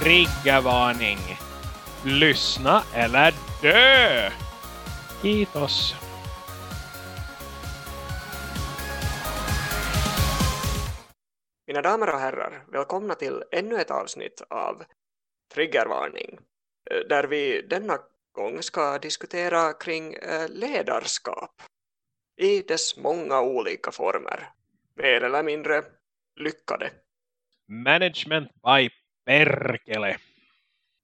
triggervarning. Lyssna eller dö! Kitos. Mina damer och herrar, välkomna till ännu ett avsnitt av Triggervarning. eh, Där vi denna gång ska diskutera kring eh, ledarskap i dess många olika former. Mer eller mindre lyckade. Management by Perkele.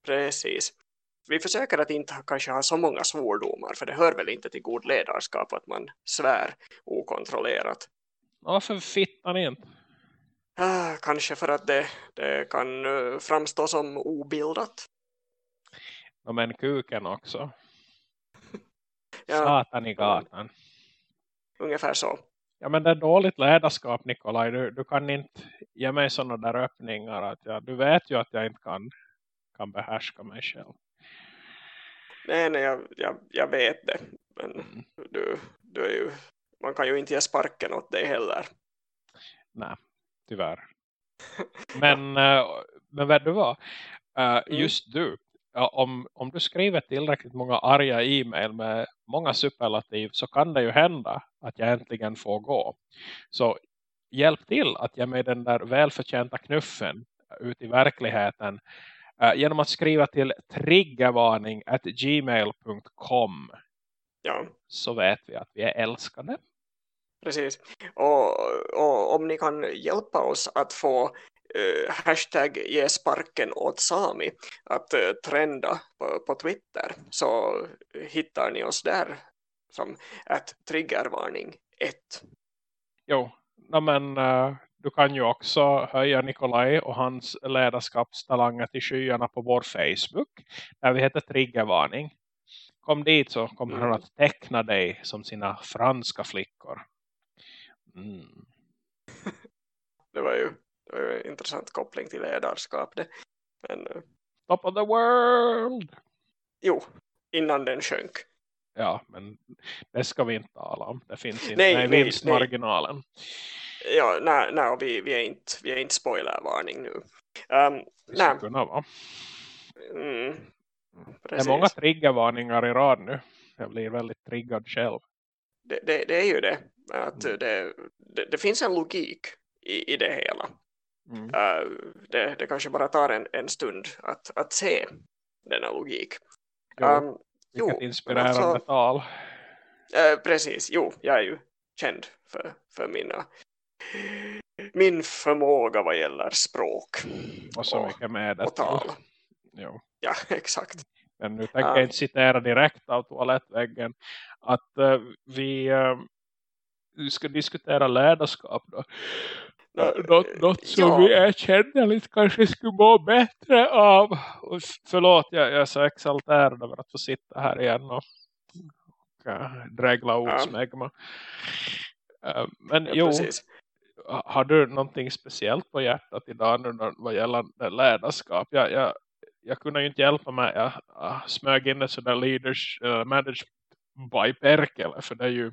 Precis. Vi försöker att inte kanske ha så många svordomar för det hör väl inte till god ledarskap att man svär okontrollerat. Varför fittar inte? Ah, kanske för att det, det kan eh, framstå som obildat. Ja, men kuken också. Ja, Satan i gatan. ungefär så. Ja men det är dåligt ledarskap Nikolaj. Du, du kan inte ge mig sådana där öppningar. Att jag, du vet ju att jag inte kan, kan behärska mig själv. Nej, nej jag, jag, jag vet det. Men Mm. du, du är ju, man kan ju inte ge sparken åt dig heller. Nej, tyvärr. Men, eh, men vet du vad? Eh, Mm. Just du. Om, om du skriver tillräckligt många arga e-mail med många superlativ så kan det ju hända att jag äntligen får gå. Så hjälp till att ge mig den där välförtjänta knuffen ut i verkligheten eh, genom att skriva till triggervarning at gmail.com Ja, så vet vi att vi är älskade. precis. Och, och om ni kan hjälpa oss att få eh, hashtag ge sparken åt Sami att eh, trenda på, på Twitter så hittar ni oss där som att triggervarning 1. Jo, no, men eh, du kan ju också höja Nikolaj och hans ledarskapstalanger till skyarna på vår Facebook. Där vi heter Triggervarning. Kom dit så kommer Mm. han att teckna dig som sina franska flickor. Mm. Det var ju, det var ju en intressant koppling till ledarskap det. Men eh, Top of the world! jo, innan den sjönk. Ja, men det ska vi inte tala om. Det finns inte Nej, nej, vinstmarginalen. Ja, nej, nej vi, vi, är inte, vi är inte spoilervarning nu. Um, Det skulle nej, kunna vara. mm, Det är många triggervarningar i rad nu. Jag blir väldigt triggad själv. det, det, det är ju det. Att Mm. det, det, finns en logik i, i det hela. Mm. Uh, det, det kanske bara tar en, en stund att, att se denna logik. Um, jo, vilket inspirerande alltså- tal. Eh, precis, jo, jag är ju känd för, för mina min förmåga vad gäller språk Och så och- mycket med och tal. Jo. Ja, exakt. Men nu tänker Ja. jag inte citera direkt av toalettväggen. Att eh, vi, uh, vi ska diskutera ledarskap då. Ja, Något, något som ja. vi erkänneligt kanske skulle må bättre av. Och förlåt, jag, jag är så exalterad över att få sitta här igen och, och uh, drägla ordsmegma. Uh, men Ja, jo, precis. har du någonting speciellt på hjärtat idag nu när- vad gäller ledarskap? Jag, jag, jag kunde ju inte hjälpa mig. Jag, jag smög in ett sådär leaders uh, management by Perkele. För det är ju,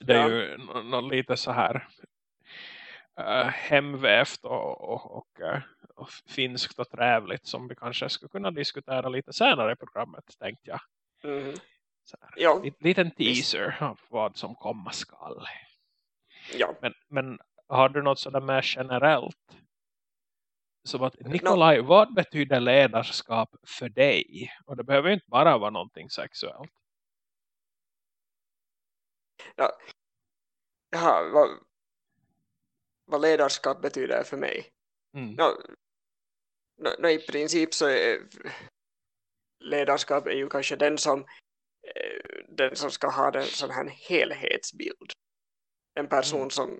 det är Ja. ju lite så här uh, hemvävt och, och, och, eh, och finskt och trävligt som vi kanske skulle kunna diskutera lite senare i programmet tänkte jag. Mhm. Så här. Ja, Lit- Liten teaser av vad som komma skall. ja. Men, men har du något sådär mer generellt? Som att, Nikolaj, vad betyder ledarskap för dig? Och det behöver inte bara vara någonting sexuellt. ja. Jaha, vad, vad ledarskap betyder för mig? Mm. No, no, no, I princip så är ledarskap är ju kanske den som eh, den som ska ha den sån här helhetsbild. En person Mm. som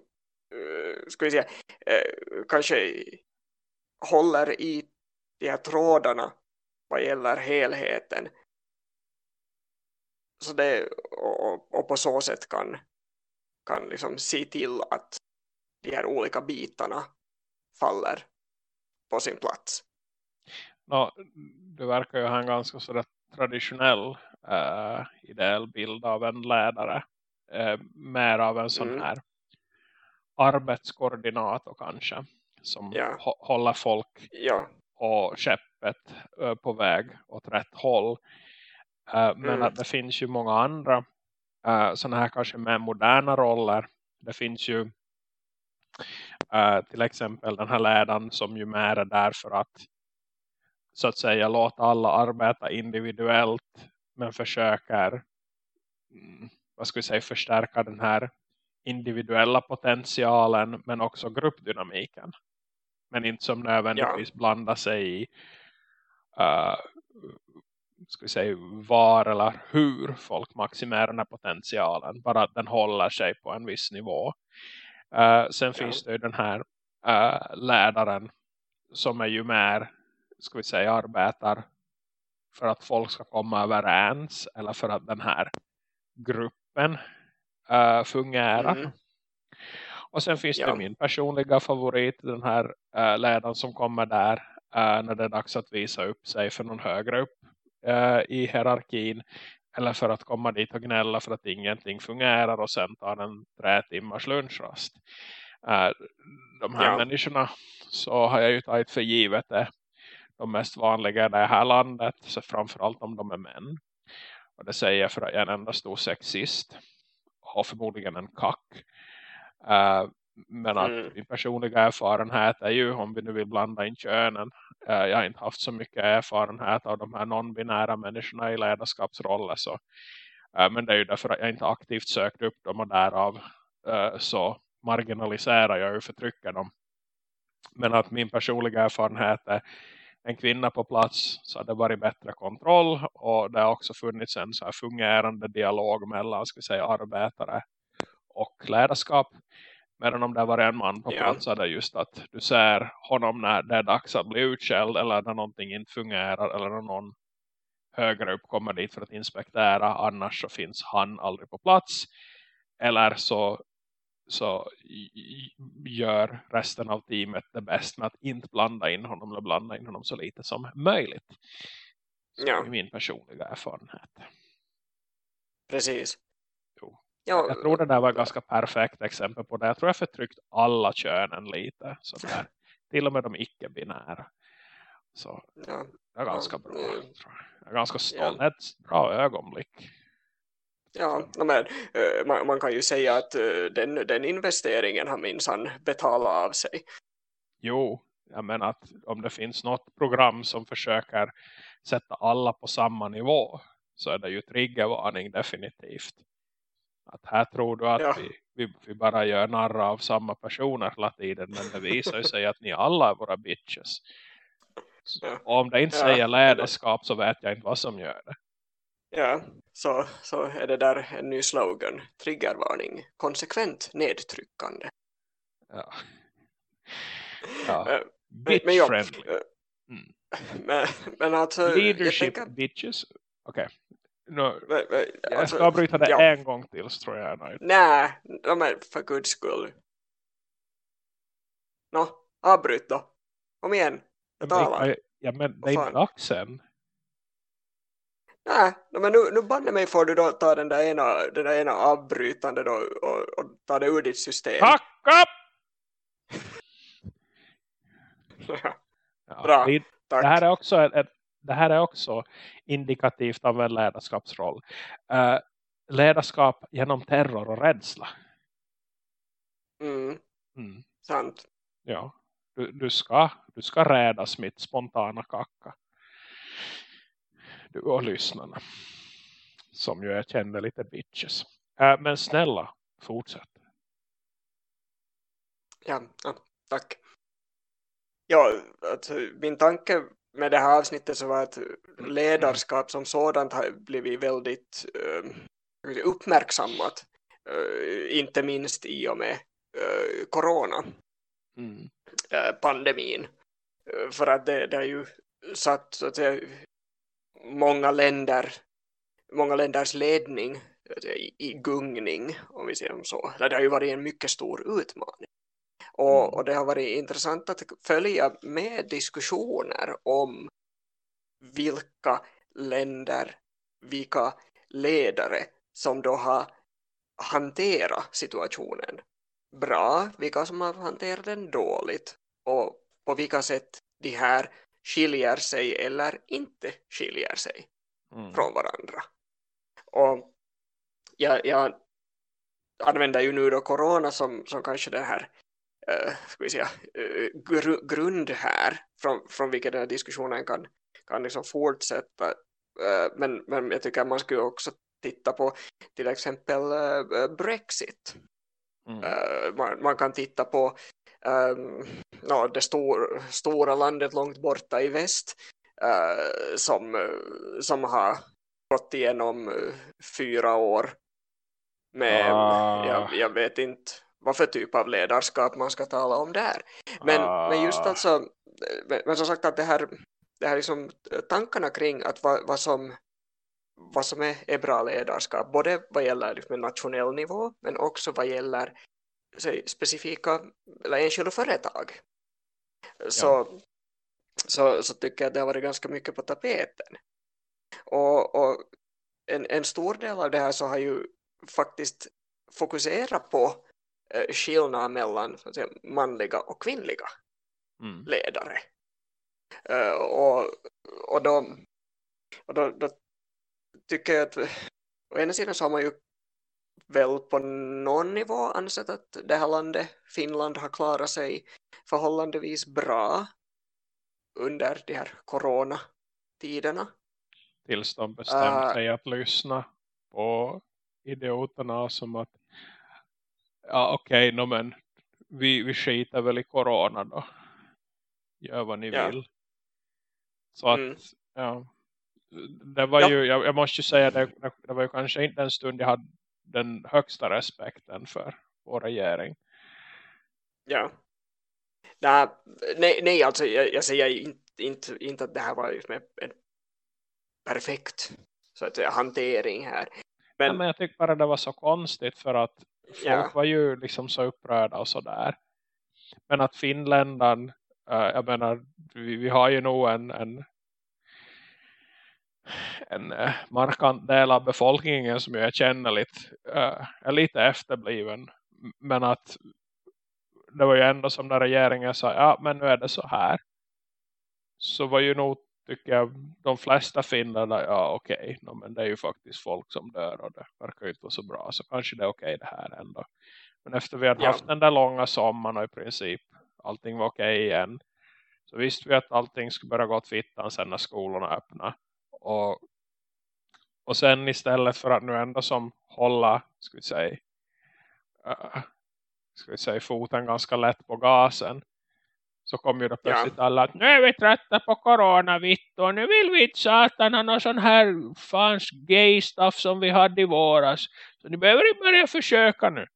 eh, ska vi säga, eh, kanske håller i de här trådarna vad gäller helheten. Så det, och, och på så sätt kan, kan liksom se till att de här olika bitarna faller på sin plats. Nå, du verkar ju ha en ganska sådär traditionell uh, ideell bild av en ledare. Uh, mer av en sån Mm. här arbetskoordinator kanske. Som Ja. hå- håller folk Ja, och skeppet på väg åt rätt håll. men mm. att det finns ju många andra sådana här kanske mer moderna roller. Det finns ju till exempel den här ledaren som ju mer är där för att så att säga låta alla arbeta individuellt men försöker mm, vad ska vi säga förstärka den här individuella potentialen men också gruppdynamiken. Men inte som nödvändigtvis ja. blanda sig i uh, ska vi säga, var eller hur folk maximerar den här potentialen. Bara att den håller sig på en viss nivå. Uh, sen ja. finns det ju den här uh, ledaren som är ju mer, ska vi säga, arbetar för att folk ska komma överens eller för att den här gruppen uh, fungerar. Mm. Och sen finns ja. det min personliga favorit, den här uh, ledaren som kommer där uh, när det är dags att visa upp sig för någon högre upp uh, i hierarkin. Eller för att komma dit och gnälla för att ingenting fungerar och sen ta en tre timmars lunchrast. Uh, de här ja. människorna så har jag ju tagit för givet det. De mest vanliga i det här landet, så framförallt om de är män. Och det säger jag för att jag är en enda stor sexist. Och förmodligen en kack. Uh, men att mm. min personliga erfarenhet är ju om vi nu vill blanda in könen. Eh, jag har inte haft så mycket erfarenhet av de här non-binära människorna i ledarskapsroller. Så, eh, men det är ju därför att jag inte aktivt sökt upp dem och därav eh, så marginaliserar jag och förtrycker dem. Men att min personliga erfarenhet är en kvinna på plats så hade det varit bättre kontroll och det har också funnits en så här fungerande dialog mellan ska säga, arbetare och ledarskap. Medan om det var en man på plats så är det just att du ser honom när det är dags att bli utskälld eller när någonting inte fungerar eller när någon högre upp kommer dit för att inspektera annars så finns han aldrig på plats. Eller så så gör resten av teamet det bäst med att inte blanda in honom eller blanda in honom så lite som möjligt. Så ja. är min personliga erfarenhet. Precis. Jo. Ja, jag tror det där var ett ganska perfekt exempel på det. Jag tror jag förtryckt alla könen lite. Sådär. Till och med de icke-binära. Så ja. det är ganska bra. Mm. Jag är ganska stolt. Ja. Ett bra ögonblick. Ja, men, eh, man, man, kan ju säga att eh, den, den investeringen har minsann betalat av sig. Jo, jag menar att om det finns något program som försöker sätta alla på samma nivå så är det ju triggervarning definitivt. Att här tror du att ja. vi, vi, vi, bara gör narra av samma personer hela tiden men det visar sig att ni alla är våra bitches. Ja. Om det inte ja. säger ledarskap så vet jag inte vad som gör det. Ja, så, så är det där en ny slogan. Triggervarning. Konsekvent nedtryckande. Ja. ja. Men, men, ja, mm. men, men alltså... Leadership tänker... bitches. Okej. Okay. No, jag ska avbryta det ja. en gång till så tror jag. Nej, men för guds skull. Nå, avbryt då. Kom igen. Jag talar. Ja, men det är inte dags än. Nej, men nu, nu banne mig får du då ta den där ena, den där ena avbrytande då och, och ta det ur ditt system. Upp! ja, Bra, det, tack. Det här är också ett, ett, det här är också indikativt av en ledarskapsroll. Uh, ledarskap genom terror och rädsla. Mm. Mm. Sant. Ja, du, du, ska, du ska rädas mitt spontana kacka du och lyssnarna. Som ju jag känner lite bitches. Äh, men snälla, fortsätt. Ja, ja tack. Ja, alltså, min tanke med det här avsnittet så var att ledarskap som sådant har blivit väldigt uh, uppmärksammat. Uh, inte minst i och med uh, corona. Mm. pandemin. för att det, det har ju satt så att säga, många länder många länders ledning i, gungning om vi säger så. Det har ju varit en mycket stor utmaning. Och, mm. och, det har varit intressant att följa med diskussioner om vilka länder, vilka ledare som då har hanterat situationen bra, vilka som har hanterat den dåligt och på vilka sätt de här skiljer sig eller inte skiljer sig Mm. från varandra. Och jag, jag använder ju nu då corona som, som kanske den här ska vi säga, uh, gru, grund här från, från vilken den här diskussionen kan, kan liksom fortsätta. Uh, men, men jag tycker att man skulle också titta på till exempel Brexit. Mm. Man, man, kan titta på um, no, det stor, stora landet långt borta i väst som, som har gått igenom fyra år med, ah. jag, jag, vet inte vad för typ av ledarskap man ska tala om där. Men, ah. men just alltså, men som sagt att det här, det här liksom tankarna kring att vad, vad som vad som är, är bra ledarskap, både vad gäller liksom nationell nivå men också vad gäller säg, specifika eller enskilda företag. Så, ja. så, så tycker jag att det har varit ganska mycket på tapeten. Och, och en, en stor del av det här så har ju faktiskt fokuserat på eh, skillnaden mellan så att säga, manliga och kvinnliga mm. ledare. Uh, och, och, då, och då, då, tycker jag att å ena sidan så har man ju väl på någon nivå ansett att det här landet, Finland, har klarat sig förhållandevis bra under de här coronatiderna. Tills de bestämt uh, sig att lyssna på idioterna som att ja okej, okay, no, men vi, vi skiter väl i corona då. Gör vad ni ja. vill. Så att, mm. ja. Det var ja. ju, jag, jag, måste ju säga det, det var ju kanske inte en stund jag hade den högsta respekten för vår regering. Ja. Nej, nej, nej alltså jag, jag säger inte, inte, inte att det här var liksom en, en perfekt så att hantering här. Men, ja, men jag tycker bara det var så konstigt för att folk ja. var ju liksom så upprörda och sådär. Men att finländan, äh, jag menar, vi, vi har ju nog en, en, en äh, markant del av befolkningen som jag känner lite, äh, är lite efterbliven. Men att det var ju ändå som när regeringen sa, ja men nu är det så här. Så var ju nog tycker jag de flesta finnarna, ja okej, okay, no, men det är ju faktiskt folk som dör och det verkar ju inte vara så bra. Så kanske det är okej okay det här ändå. Men efter vi hade ja. haft den där långa sommaren och i princip allting var okej okay igen. Så visste vi att allting skulle börja gå åt fittan sen när skolorna öppnar. Och, och sen istället för att nu ändå som hålla, ska vi säga, uh, ska vi säga foten ganska lätt på gasen så kom ju då plötsligt ja. alla att nu är vi trötta på coronavitt och nu vill vi inte satan ha någon sån här fans gay stuff som vi hade i våras. Så ni behöver inte börja försöka nu.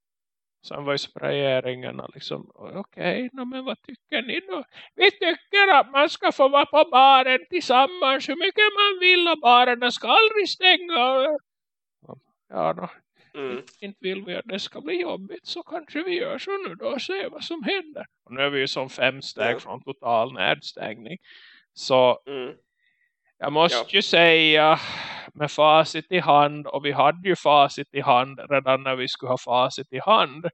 Sen var ju regeringen liksom, okej, okay, no, men vad tycker ni då? Vi tycker att man ska få vara på baren tillsammans hur mycket man vill och baren ska aldrig stänga. Ja, då, Mm. Inte vill vi att det ska bli jobbigt så kanske vi gör så nu då och ser vad som händer. Och nu är vi ju som fem steg mm. från total nedstängning. Så mm. jag måste ja. ju säga med facit i hand och vi hade ju facit i hand redan när vi skulle ha facit i hand.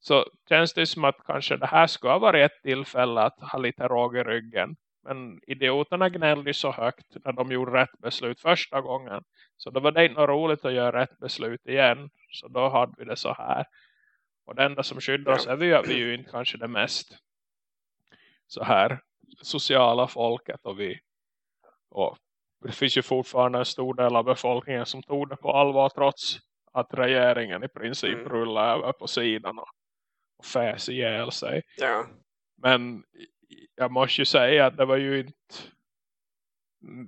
Så känns det som att kanske det här skulle ha varit ett tillfälle att ha lite råg i ryggen. Men idioterna gnällde så högt när de gjorde rätt beslut första gången. Så då var det inte roligt att göra rätt beslut igen. Så då hade vi det så här. Och det enda som skyddar oss är vi, är vi ju inte kanske det mest så här sociala folket. Och, vi, och det finns ju fortfarande en stor del av befolkningen som tog det på allvar trots att regeringen i princip mm. rullar över på sidan och, och fäs ihjäl sig. Ja. Men jag måste ju säga att det var ju inte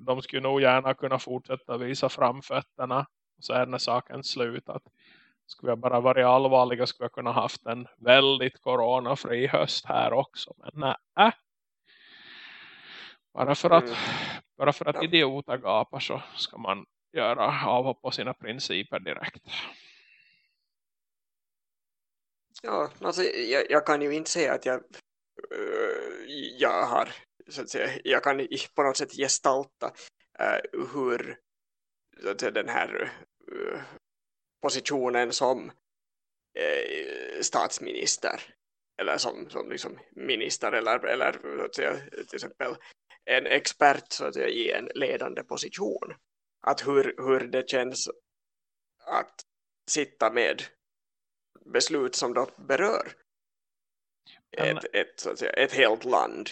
de skulle nog gärna kunna fortsätta visa framfötterna och så är när saken slut att skulle vi bara varit allvarliga skulle vi kunna haft en väldigt coronafri höst här också men nej bara för att, mm. bara för att idioter gapar så ska man göra avhopp på sina principer direkt. Ja, alltså jag, jag kan ju inte säga att jag jag har så att säga, jag kan på något sätt gestalta uh, hur så att säga, den här uh, positionen som uh, statsminister eller som, som liksom minister eller, eller så att säga, till exempel en expert så att säga, i en ledande position. Att hur, hur det känns att sitta med beslut som då berör ett, ett, så att säga, ett helt land.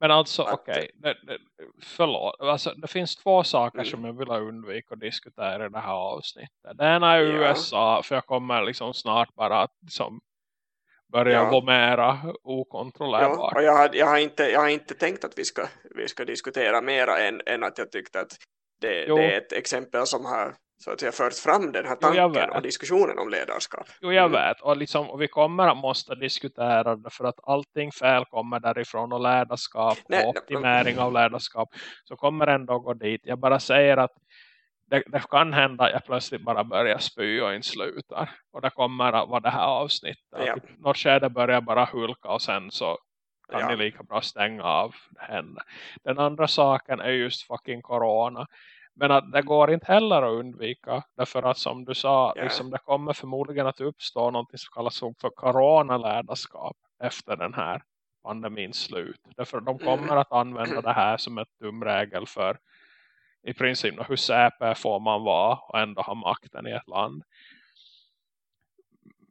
Men alltså, okej, okay, förlåt. Alltså, det finns två saker mm. som jag vill undvika att diskutera i det här avsnittet. Det ena är ja. USA, för jag kommer liksom snart bara att liksom, börja ja. mera okontrollerbart. Ja, och jag har, jag, har inte, jag har inte tänkt att vi ska, vi ska diskutera mera än, än att jag tyckte att det, det är ett exempel som har så att jag fört fram den här tanken jo, och diskussionen om ledarskap. Jo, jag mm. vet. Och, liksom, och vi kommer att måste diskutera det för att allting fel kommer därifrån och ledarskap Nej, och optimering av ledarskap så kommer ändå gå dit. Jag bara säger att det, det, kan hända att jag plötsligt bara börjar spy och inte slutar. Och det kommer att vara det här avsnittet. Ja. Något skede börjar bara hulka och sen så kan ja. ni lika bra stänga av henne. Den andra saken är just fucking corona. Men att det går inte heller att undvika. Därför att som du sa, yeah. liksom, det kommer förmodligen att uppstå något som kallas för coronalädarskap efter den här pandemins slut. Därför de kommer mm. att använda det här som ett dumregel för i princip hur säpe får man vara och ändå ha makten i ett land.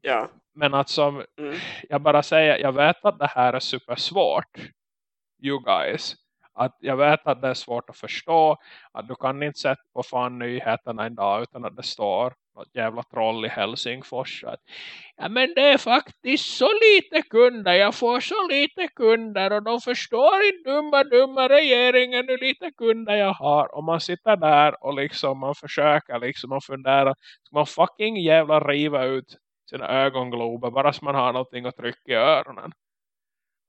Ja. Men att som mm. jag bara säger, jag vet att det här är supersvårt. You guys att jag vet att det är svårt att förstå att du kan inte sätta på fan nyheterna en dag utan att det står något jävla troll i Helsingfors. Att, ja men det är faktiskt så lite kunder jag får så lite kunder och de förstår inte dumma dumma regeringen hur lite kunder jag har. Och man sitter där och liksom man försöker liksom och funderar, ska man fucking jävla riva ut sina ögonglober bara så man har någonting att trycka i öronen?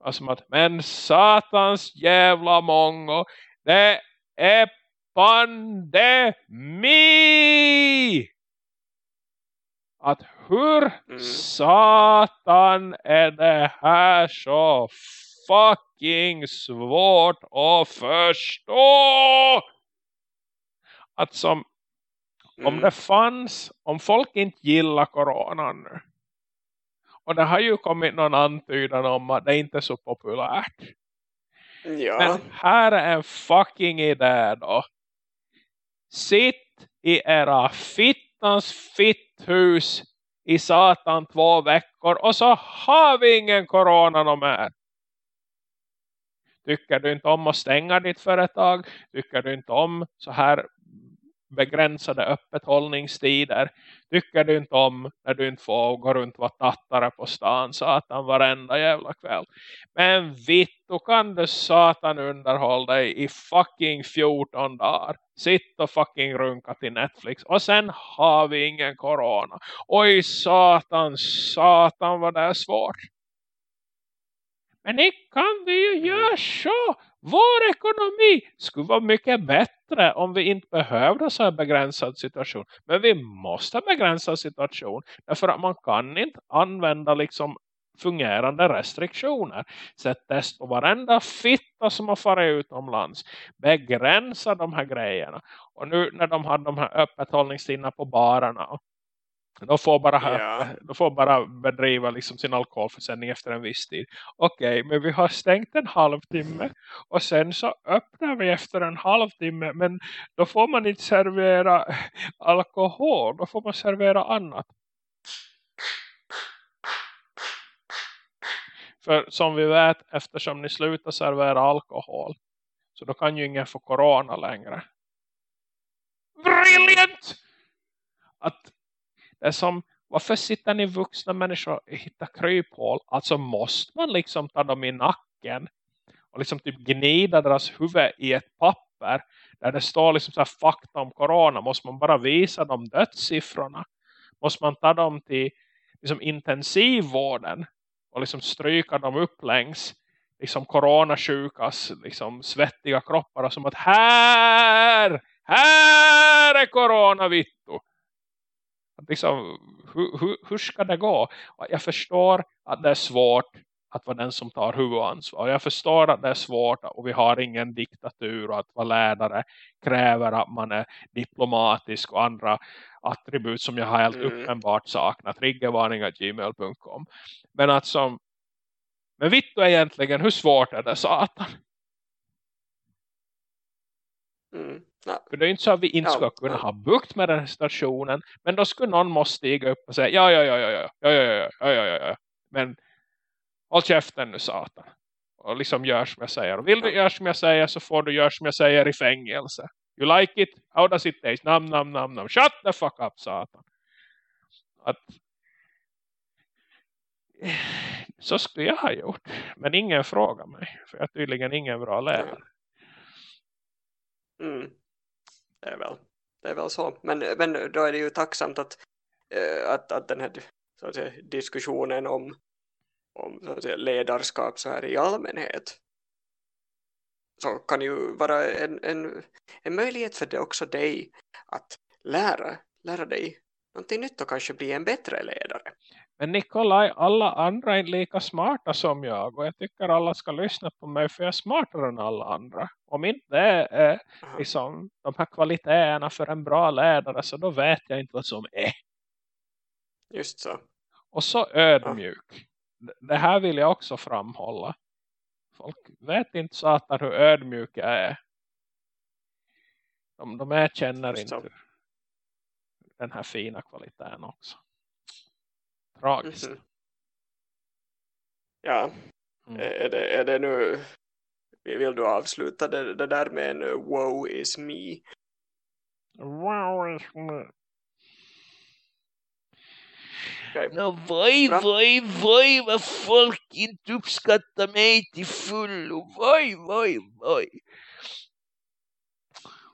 Alltså att, men satans jävla mongo. Det är pandemi! Att hur mm. satan är det här så fucking svårt att förstå? Att som mm. om det fanns, om folk inte gillar coronan nu och det har ju kommit någon antydan om att det inte är så populärt. Ja. Men här är en fucking idé då. Sitt i era fittans fitthus i satan två veckor och så har vi ingen corona någon mer. Tycker du inte om att stänga ditt företag? Tycker du inte om så här begränsade öppethållningstider tycker du inte om när du inte får gå runt och vara tattare på stan satan varenda jävla kväll. Men vitt, då kan du satan underhålla dig i fucking 14 dagar. Sitt och fucking runka till Netflix. Och sen har vi ingen corona. Oj satan, satan vad det är svårt. Men det kan vi ju göra så. Vår ekonomi skulle vara mycket bättre om vi inte behövde så här begränsad situation. Men vi måste begränsa situation. Därför att man kan inte använda liksom fungerande restriktioner. Sätt test på varenda fitta som har farit utomlands. Begränsa de här grejerna. Och nu när de har de här öppethållningstiderna på barerna de får bara, ja. de får bara bedriva liksom sin alkoholförsäljning efter en viss tid. Okej, okay, men vi har stängt en halvtimme. Och sen så öppnar vi efter en halvtimme. Men då får man inte servera alkohol. Då får man servera annat. För som vi vet, eftersom ni slutar servera alkohol. Så då kan ju ingen få corona längre. Brilliant! Att det är som, varför sitter ni vuxna människor och hittar kryphål? Alltså måste man liksom ta dem i nacken och liksom typ gnida deras huvud i ett papper där det står liksom så här fakta om corona. Måste man bara visa dem dödssiffrorna? Måste man ta dem till liksom intensivvården och liksom stryka dem upp längs liksom coronasjukas liksom svettiga kroppar och som att här, här är coronavitto liksom, hur, hur, hur ska det gå? Jag förstår att det är svårt att vara den som tar huvudansvar. Jag förstår att det är svårt och vi har ingen diktatur och att vara ledare kräver att man är diplomatisk och andra attribut som jag har helt mm. uppenbart saknat. Triggervarningar gmail.com Men att som Men vet du egentligen hur svårt är det satan? Mm. För det är inte så att vi inte ska kunna ha bukt med den här stationen. Men då skulle någon måste stiga upp och säga ja, ja, ja, ja, ja, ja, ja, ja, ja, ja, ja. Men håll käften nu satan. Och liksom gör som jag säger. Och vill du göra som jag säger så får du göra som jag säger i fängelse. You like it? How does it taste? Nam, nam, nam, nam. Shut the fuck up satan. Att så skulle jag ha gjort. Men ingen frågar mig. För jag är tydligen ingen bra lärare. Mm. Det är väl, det är väl så. Men, men då är det ju tacksamt att, eh, att, att den här så att säga, diskussionen om, om så att säga, ledarskap så här i allmänhet så kan ju vara en, en, en möjlighet för det också dig att lära, lära dig någonting nytt och kanske bli en bättre ledare. Men Nikolaj, alla andra är inte lika smarta som jag. Och jag tycker alla ska lyssna på mig för jag är smartare än alla andra. Om inte det är liksom, de här kvaliteterna för en bra ledare så då vet jag inte vad som är. Just så. Och så ödmjuk. Det- Det här vill jag också framhålla. Folk vet inte satan hur ödmjuk jag är. De, de så. inte den här fina kvaliteten också. Tragiskt. Mhm. Ja, Mm. är, det, är det nu vill du avsluta det, det där med en uh, wow is me? Wow, Okej. Nå, voi, Bra. voi, voi, vad folk inte uppskattar mig till fullo. Voi, voi, voi.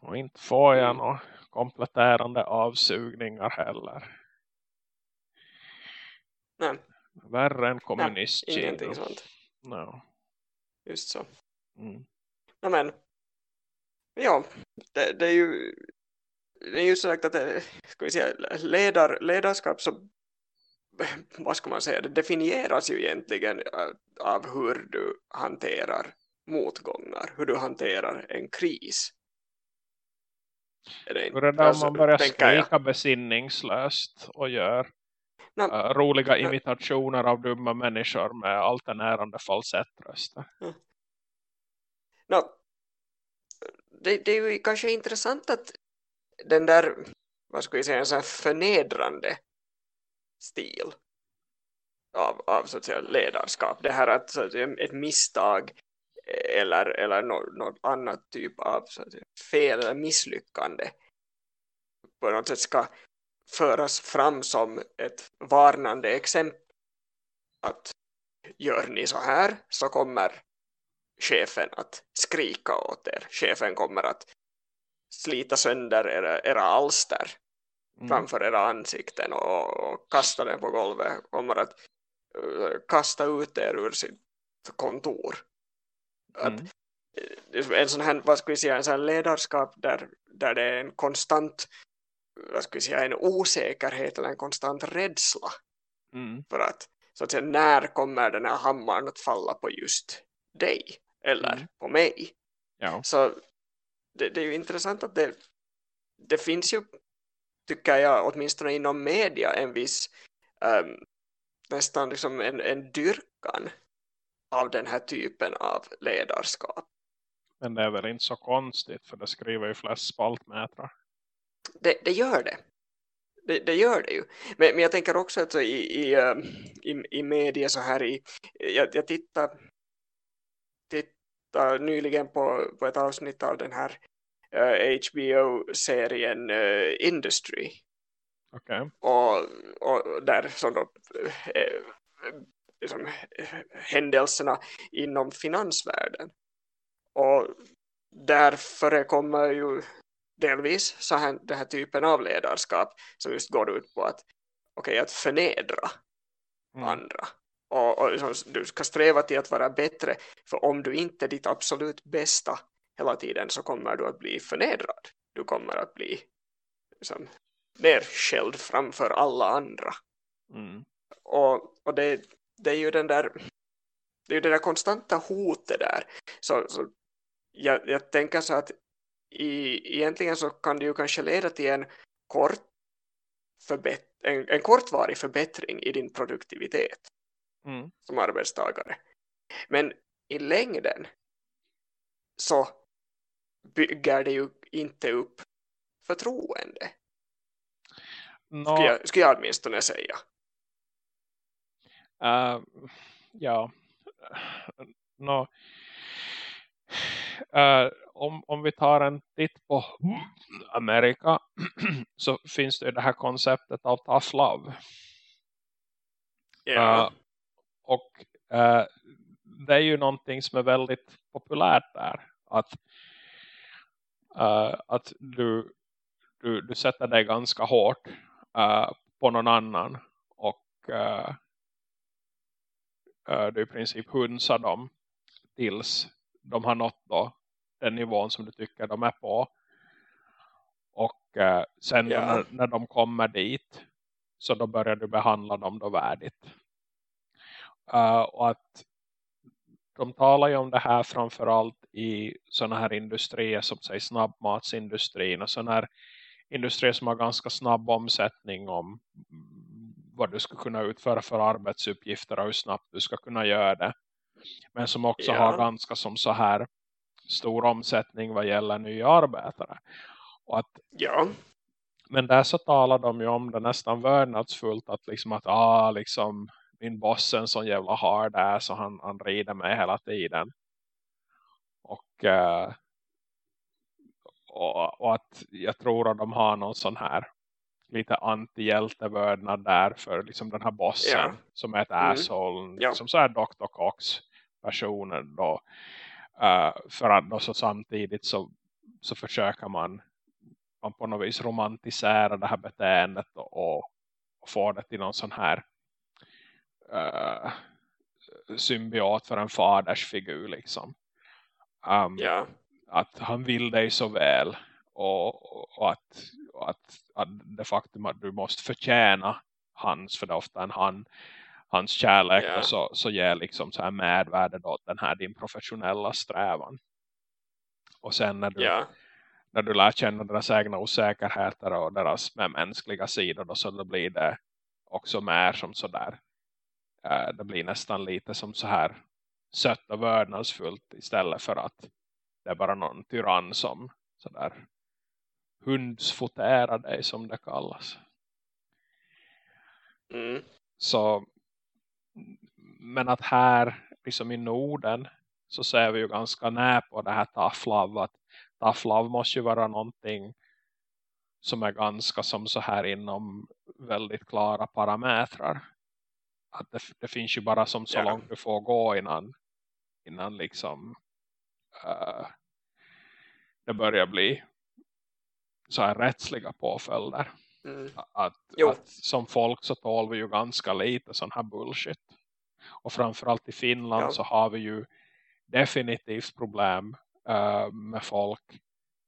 Och inte får jag Mm. några kompletterande avsugningar heller. Nej, Värre än ingenting kommunistkina. sånt. No. Just så. Mm. Nej, men ja, det, det är ju det är ju sagt att det, ska vi säga, ledar, ledarskap så vad ska man säga, det definieras ju egentligen av hur du hanterar motgångar, hur du hanterar en kris. Är det Hur är det om alltså, man börjar tänker jag. skrika besinningslöst och gör Nå, äh, roliga Ja. imitationer av dumma människor med alternerande falsettröster? nå, det, det är ju kanske intressant att den där, vad ska vi säga, en sån förnedrande stil av, av så att säga, ledarskap. Det här att, att säga, ett misstag eller, eller något, något annat typ av säga, fel eller misslyckande på något sätt ska föras fram som ett varnande exempel. Att gör ni så här så kommer chefen att skrika åt er. Chefen kommer att slita sönder era, era alster Mm. framför era ansikten och, och kasta den på golvet kommer att eh, kasta ut er ur sitt kontor. Mm. en sån här, vad ska vi säga, en sån ledarskap där, där det är en konstant vad ska vi säga, en osäkerhet eller en konstant rädsla Mm. för att, så att säga, när kommer den här hammaren att falla på just dig eller Mm. på mig Ja. så det, det är ju intressant att det, det finns ju, tycker jag, åtminstone inom media en viss ehm, nästan liksom en, en dyrkan av den här typen av ledarskap. Men det är väl inte så konstigt för det skriver ju flest spaltmetrar. Det, det gör det. det. Det gör det ju. Men, men jag tänker också att i, i, ehm, i, i media så här i, jag, jag tittar, tittar nyligen på, på ett avsnitt av den här eh, HBO-serien eh, Industry Okej. och, och där som då, eh, liksom, eh, händelserna inom finansvärlden. Och där förekommer ju delvis så här, den här typen av ledarskap som just går ut på att, okej, att förnedra Mm. andra. Och, och liksom, du ska sträva till att vara bättre för om du inte är ditt absolut bästa hela tiden så kommer du att bli förnedrad. Du kommer att bli liksom, nerskälld framför alla andra. Mm. Och, och det, det är ju den där det är ju det där konstanta hotet där. Så, så jag, jag tänker så att i, egentligen så kan det ju kanske leda till en kort förbätt, en, en kortvarig förbättring i din produktivitet Mm. som arbetstagare. Men i längden så bygger det ju inte upp förtroende. Nå, Skulle jag, skulle jag åtminstone säga. eh, ja. Nå, eh, om, om vi tar en titt på Amerika så finns det det här konceptet av tough love. Ja, Eh, och eh, det är ju någonting som är väldigt populärt där. Att, eh, att du, du, du sätter dig ganska hårt eh, på någon annan. Och uh, du i princip hunsar dem tills de har nått då den nivån som du tycker de är på. Och eh, sen Ja. när, när de kommer dit så då börjar du behandla dem då värdigt. Eh, och att de talar ju om det här framförallt i sådana här industrier som säger snabbmatsindustrin och sådana här industrier som har ganska snabb omsättning om vad du ska kunna utföra för arbetsuppgifter och hur snabbt du ska kunna göra det. Men som också Ja. har ganska som så här stor omsättning vad gäller nya arbetare. Och att ja, men där så talar de ju om det nästan vördnadsfullt att liksom att ah, liksom min boss är en sån jävla hard är så han, han rider mig hela tiden. Och, eh, och, och att jag tror att de har någon sån här lite anti-hjältevördnad där för liksom den här bossen Ja. som är ett Mm. asshole, Ja. som så här Dr. Cox personer då. För att då så samtidigt så, så försöker man man på något vis romantiserar det här beteendet och, och, får det till någon sån här uh, symbiot för en fadersfigur liksom. Um, ja, Att han vill dig så väl och, och, och att, och att, att det faktum att du måste förtjäna hans, för det är ofta en han, hans kärlek Ja. och så, så ger liksom så här medvärde då den här din professionella strävan. Och sen när du ja, när du lär känna deras egna osäkerheter och deras med mänskliga sidor då, så då blir det också mer som sådär eh, det blir nästan lite som så här sött och vördnadsfullt istället för att det är bara någon tyrann som sådär hundsfoterar dig som det kallas mm, så men att här liksom i Norden så ser vi ju ganska när på det här tough love att tough love måste ju vara någonting som är ganska som så här inom väldigt klara parametrar att det, det finns ju bara som så Ja. långt du får gå innan innan liksom eh, det börjar bli så här rättsliga påföljder mm, att, att som folk så tål vi ju ganska lite sån här bullshit. Och framförallt i Finland Ja. så har vi ju definitivt problem eh, med folk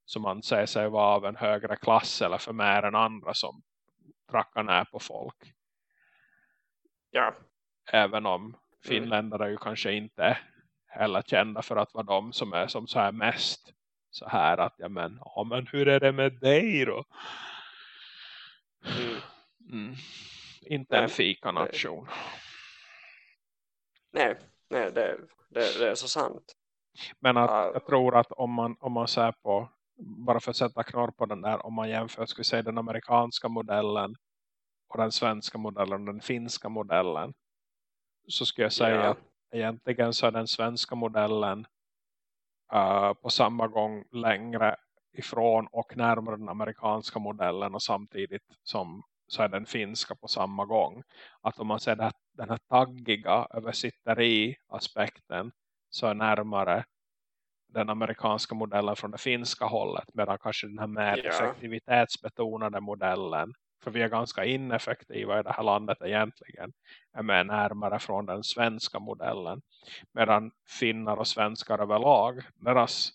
som anser sig vara av en högre klass eller för mer än andra som trackar ner på folk. ja, Även om finländare ju kanske inte heller kända för att vara de som är som så här mest så här att ja men, ja, men hur är det med dig då? Mm. Mm. Inte en fika-nation. nej, nej det, det, det är så sant. Men att, Ja. jag tror att om man, om man ser på, bara för att sätta knorr på den där, om man jämför skulle säga den amerikanska modellen och den svenska modellen och den finska modellen. Så skulle jag säga Ja. att egentligen så är den svenska modellen eh, på samma gång längre ifrån och närmare den amerikanska modellen och samtidigt som så är den finska på samma gång. Att om man ser det, den här taggiga översitteri aspekten så är närmare den amerikanska modellen från det finska hållet medan kanske den här mer Ja. effektivitetsbetonade modellen för vi är ganska ineffektiva i det här landet egentligen är mer närmare från den svenska modellen medan finnar och svenskar överlag deras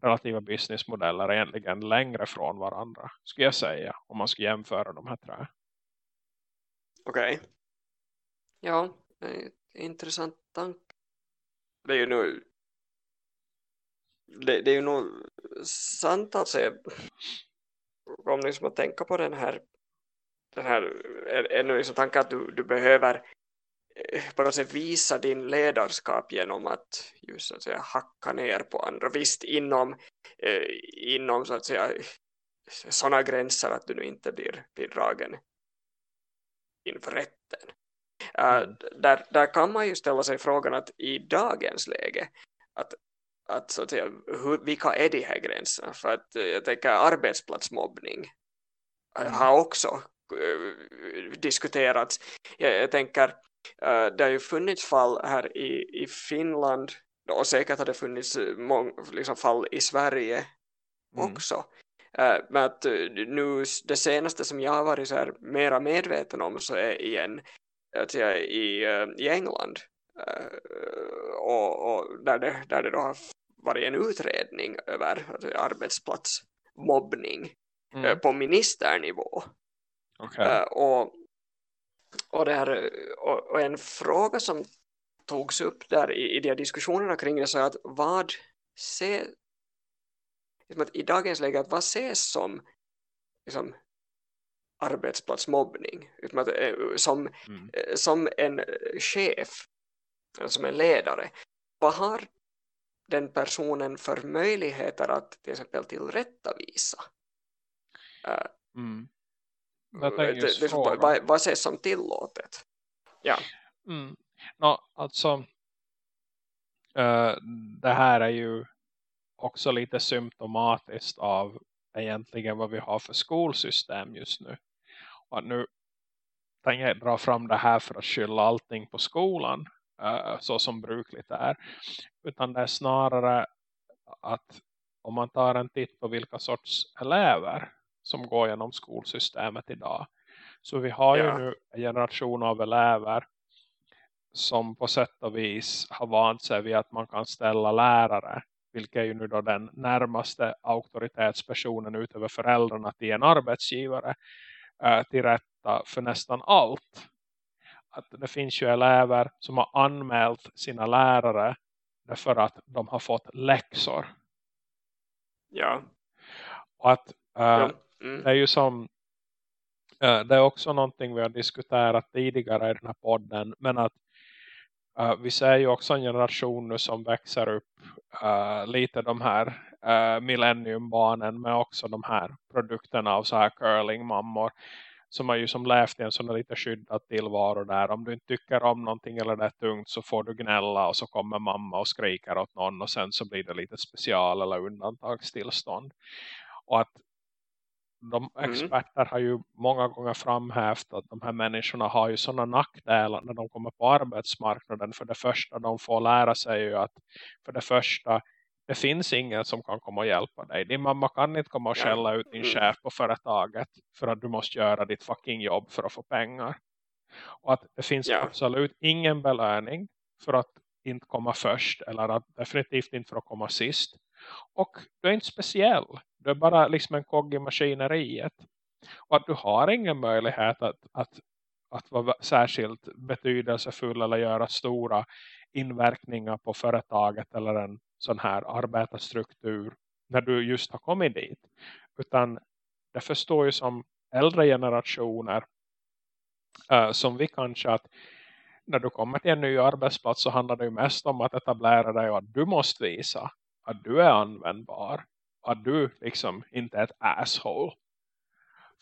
relativa businessmodeller är egentligen längre från varandra skulle jag säga om man ska jämföra de här tre. Okej. Ja, det är ett intressant tanke. Det är ju nu det, det är ju nog sant alltså jag kom liksom att tänka på den här den här ännu liksom tanken att du, du behöver eh, på något sätt visa din ledarskap genom att just så att säga hacka ner på andra. Visst inom, eh, inom så att säga sådana gränser att du nu inte blir, blir dragen inför rätten. Uh, där, där kan man ju ställa sig frågan att i dagens läge att, att, så att säga, hur, vilka är de här gränserna? För att jag tänker arbetsplatsmobbning mm. har också uh, diskuterats. Jag, jag tänker det har ju funnits fall här i, i Finland och säkert har det funnits mång, liksom fall i Sverige mm. också Uh, men att nu det senaste som jag har varit så här mera medveten om så är igen att jag, i, uh, i England och, och, där, det, där det då har varit en utredning över arbetsplatsmobbning mm. på ministernivå okay. och, och, där, och, och, en fråga som togs upp där i, i de diskussionerna kring det så att vad ser liksom att i dagens läge att vad ses som liksom, arbetsplatsmobbning liksom att, eh, som, mm. Eh, som en chef som en ledare vad har den personen för möjligheter att till exempel tillrättavisa uh, mm. Det, det, vad, vad ses som tillåtet ja mm. no, alltså uh, det här är ju också lite symptomatiskt av egentligen vad vi har för skolsystem just nu. Och nu tänker jag dra fram det här för att skylla allting på skolan uh, så som brukligt är. Utan det är snarare att om man tar en titt på vilka sorts elever som går genom skolsystemet idag. Så vi har ja. ju nu en generation av elever som på sätt och vis har vant sig vid att man kan ställa lärare vilket är ju nu då den närmaste auktoritetspersonen utöver föräldrarna till en arbetsgivare äh, till rätta för nästan allt. Att det finns ju elever som har anmält sina lärare därför att de har fått läxor. Ja. Och att äh, ja. Mm. det är ju som eh, det är också någonting vi har diskuterat tidigare i den här podden men att Uh, vi ser ju också en generation nu som växer upp uh, lite de här uh, millenniumbarnen med också de här produkterna av så här curlingmammor som har ju som levt i en sån lite skyddad tillvaro där. Om du inte tycker om någonting eller det är tungt så får du gnälla och så kommer mamma och skriker åt någon och sen så blir det lite special eller undantagstillstånd. Och att de mm. experter har ju många gånger framhävt att de här människorna har ju sådana nackdelar när de kommer på arbetsmarknaden. För det första de får lära sig ju att för det första det finns ingen som kan komma och hjälpa dig. Din mamma kan inte komma och skälla ut din mm. chef på företaget för att du måste göra ditt fucking jobb för att få pengar. Och att det finns ja. absolut ingen belöning för att inte komma först eller att definitivt inte för att komma sist. Och du är inte speciell. Du är bara liksom en kogg i maskineriet. Och att du har ingen möjlighet att, att, att vara särskilt betydelsefull eller göra stora inverkningar på företaget eller en sån här arbetarstruktur när du just har kommit dit. Utan det förstår ju som äldre generationer uh, som vi kanske att när du kommer till en ny arbetsplats så handlar det ju mest om att etablera dig och att du måste visa att du är användbar att du liksom inte är ett asshole.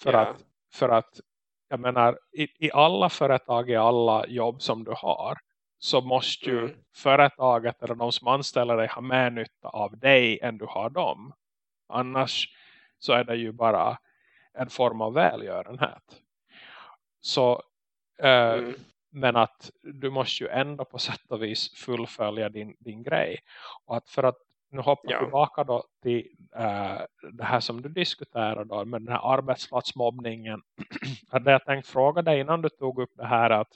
För, yeah. att, för att jag menar i, i alla företag, i alla jobb som du har så måste ju mm. företaget eller de som anställer dig ha mer nytta av dig än du har dem. Annars så är det ju bara en form av välgörenhet. Så eh, mm. men att du måste ju ändå på sätt och vis fullfölja din, din grej. Och att för att nu hoppar ja. tillbaka då till äh, det här som du diskuterar då med den här arbetsplatsmobbningen. hade jag tänkt fråga dig innan du tog upp det här att,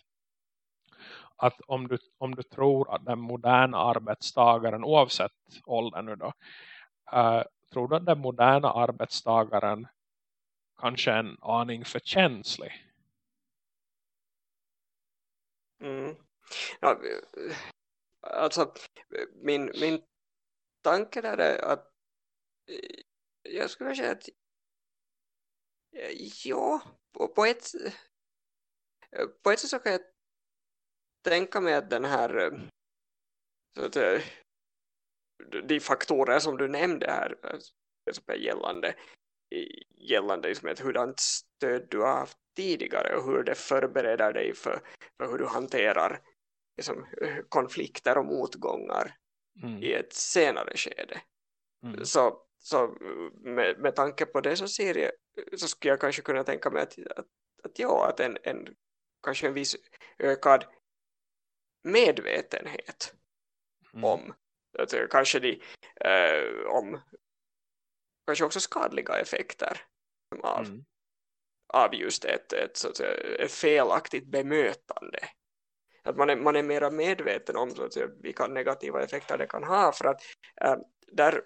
att om, du, om du tror att den moderna arbetstagaren oavsett ålder nu då äh, tror du att den moderna arbetstagaren kanske en aning för känslig? Mm. Ja, alltså min, min tanken är att eh, jag skulle säga att eh, ja, på, på ett eh, på ett sätt så kan jag tänka mig att den här så att, de faktorer som du nämnde här alltså, gällande, gällande liksom ett hurdant stöd du har haft tidigare och hur det förbereder dig för, för hur du hanterar liksom, konflikter och motgångar mm. i ett senare skede. Mm. Så, så med, med tanke på det så ser jag så skulle jag kanske kunna tänka mig att, att, att ja, att en, en kanske en viss ökad medvetenhet mm. om att, kanske de, eh, om kanske också skadliga effekter av, mm. av just ett, ett, så att säga, ett felaktigt bemötande. Att man är, man är mera medveten om så att säga, vilka negativa effekter det kan ha för att äh, där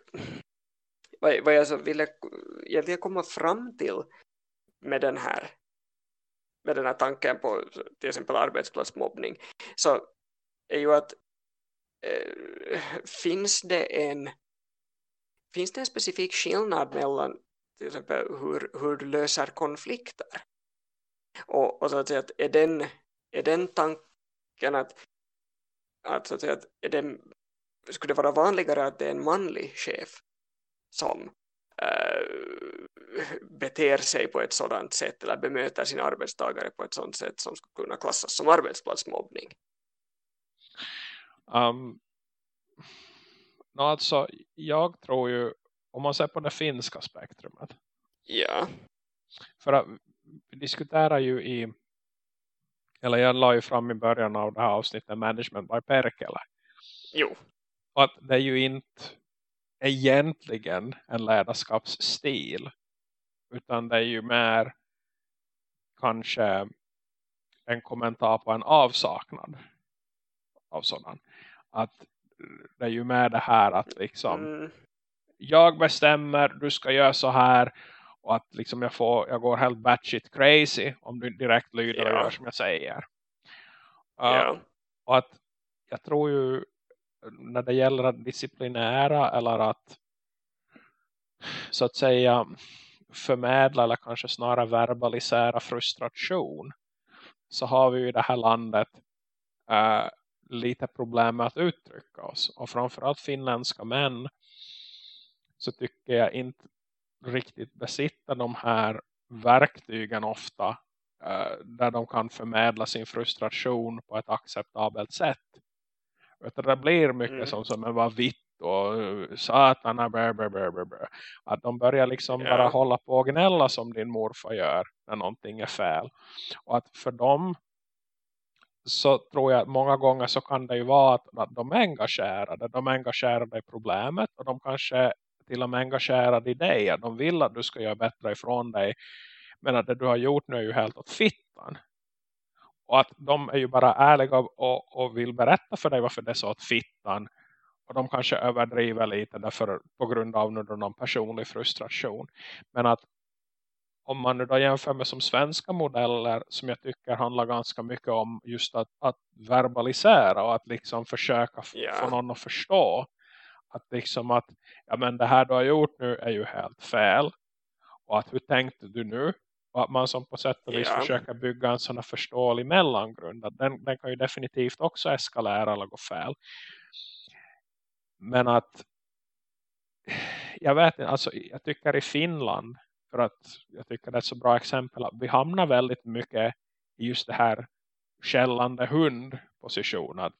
vad, vad jag så ville egentligen komma fram till med den här med den här tanken på till exempel arbetsplatsmobbning så är ju att äh, finns det en finns det en specifik skillnad mellan till exempel hur, hur du löser konflikter? Och, och så att säga att är den, är den tanken att, att, så att, säga, att det, skulle det vara vanligare att det är en manlig chef som äh, beter sig på ett sådant sätt eller bemöter sina arbetstagare på ett sådant sätt som skulle kunna klassas som arbetsplatsmobbning? Um, no, alltså, jag tror ju, om man ser på det finska spektrumet. Ja. För att vi diskuterar ju i, eller jag la ju fram i början av det här avsnittet Management by Perkele. Jo. Och att det är ju inte egentligen en ledarskapsstil. Utan det är ju mer kanske en kommentar på en avsaknad av sådan. Att det är ju med det här att liksom mm. jag bestämmer, du ska göra så här och att liksom jag, får, jag går helt batshit crazy om du direkt lyder yeah. och gör som jag säger. Uh, yeah. Och att jag tror ju när det gäller att disciplinära eller att så att säga förmedla eller kanske snarare verbalisera frustration så har vi i det här landet äh, lite problem med att uttrycka oss. Och framförallt finländska män så tycker jag inte riktigt besitta de här verktygen ofta äh, där de kan förmedla sin frustration på ett acceptabelt sätt. Utan det blir mycket mm. som, som en var vitt och uh, satana brr, brr, brr, brr. att de börjar liksom yeah. bara hålla på och gnälla som din morfar gör när någonting är fel och att för dem så tror jag att många gånger så kan det ju vara att, att de är engagerade de är engagerade i problemet och de kanske till och med engagerade i dig att de vill att du ska göra bättre ifrån dig men att det du har gjort nu är ju helt åt fittan och att de är ju bara ärliga och, och vill berätta för dig varför det är så att fittan. Och de kanske överdriver lite därför på grund av någon personlig frustration. Men att om man nu då jämför med som svenska modeller som jag tycker handlar ganska mycket om just att, att verbalisera och att liksom försöka yeah. få någon att förstå att liksom att ja men det här du har gjort nu är ju helt fel och att hur tänkte du nu och att man som på sätt och vis ja. försöker bygga en sån här förståelig mellangrund. Att den, den kan ju definitivt också eskalera eller gå fel. Men att jag vet inte, alltså jag tycker i Finland för att jag tycker det är ett så bra exempel att vi hamnar väldigt mycket i just det här skällande hundposition att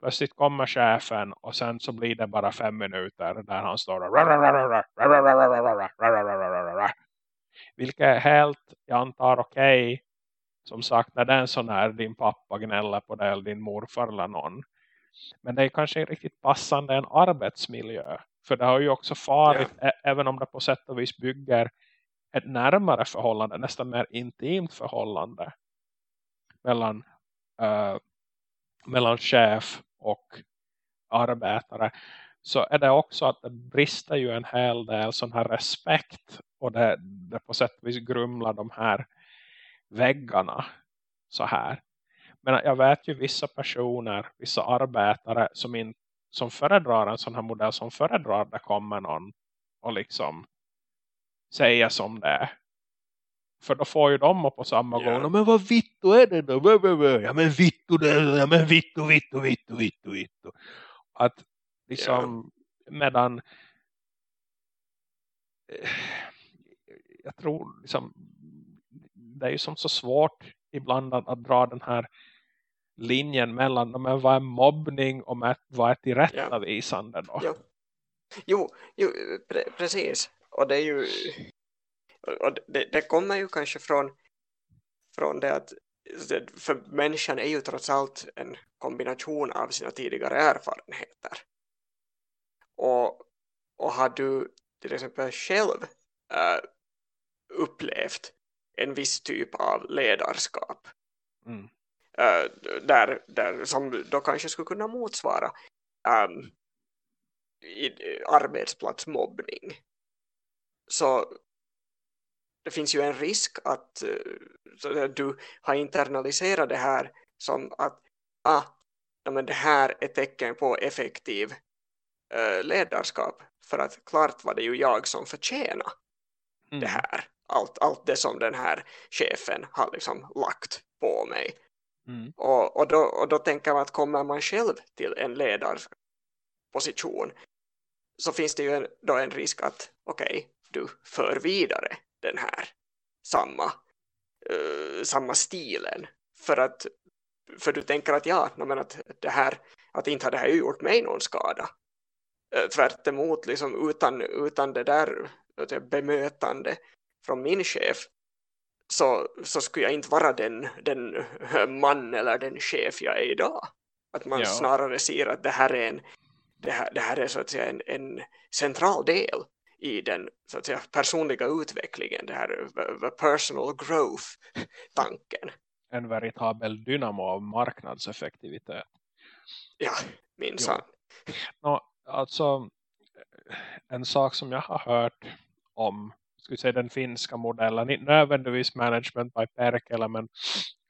plötsligt kommer chefen och sen så blir det bara fem minuter där han står och vilket är helt, jag antar okej. Okay. Som sagt, när det är en sån här din pappa gnäller på det eller din morfar eller någon. Men det är kanske inte riktigt passande en arbetsmiljö. För det har ju också farit, yeah. även om det på sätt och vis bygger ett närmare förhållande, nästan mer intimt förhållande mellan, uh, mellan chef och arbetare så är det också att det brister ju en hel del sån här respekt och det, det på sätt och vis grumlar de här väggarna så här. Men jag vet ju vissa personer, vissa arbetare som, in, som föredrar en sån här modell som föredrar att det kommer någon och liksom säga som det är. För då får ju de på samma Ja. gång. Men vad vittu är det då? Ja men vittu. Ja men vittu, vittu, vittu, vittu, vittu. Att liksom medan eh, jag tror liksom det är ju som så svårt ibland att, att dra den här linjen mellan men vad är mobbning och vad är tillrättavisande då? Ja. Jo, jo pre precis. Och det är ju och det, det kommer ju kanske från från det att för människan är ju trots allt en kombination av sina tidigare erfarenheter. Och, och har du till exempel själv äh, upplevt en viss typ av ledarskap Mm. äh, där, där, som då kanske skulle kunna motsvara ähm, i, arbetsplatsmobbning så det finns ju en risk att, eh, att du har internaliserat det här som att ah, men det här är tecken på effektiv eh, ledarskap för att klart var det ju jag som förtjänar Mm. det här allt, allt det som den här chefen har liksom lagt på mig Mm. och, och, då, och då tänker man att kommer man själv till en ledarposition så finns det ju en, då en risk att okej, du för vidare den här samma, eh, samma stilen för att för du tänker att ja, men att det här att inte har det här gjort mig någon skada uh, tvärt emot liksom utan, utan det där bemötande från min chef så, så skulle jag inte vara den, den man eller den chef jag är idag. Att man Ja. snarare ser att det här är en det här, det här är så att säga en, en central del i den så att säga, personliga utvecklingen, det här personal growth-tanken. En veritabel dynamo av marknadseffektivitet. Ja, minsann. Nå, alltså en sak som jag har hört om vi säga den finska modellen, inte nödvändigtvis management by Perkele men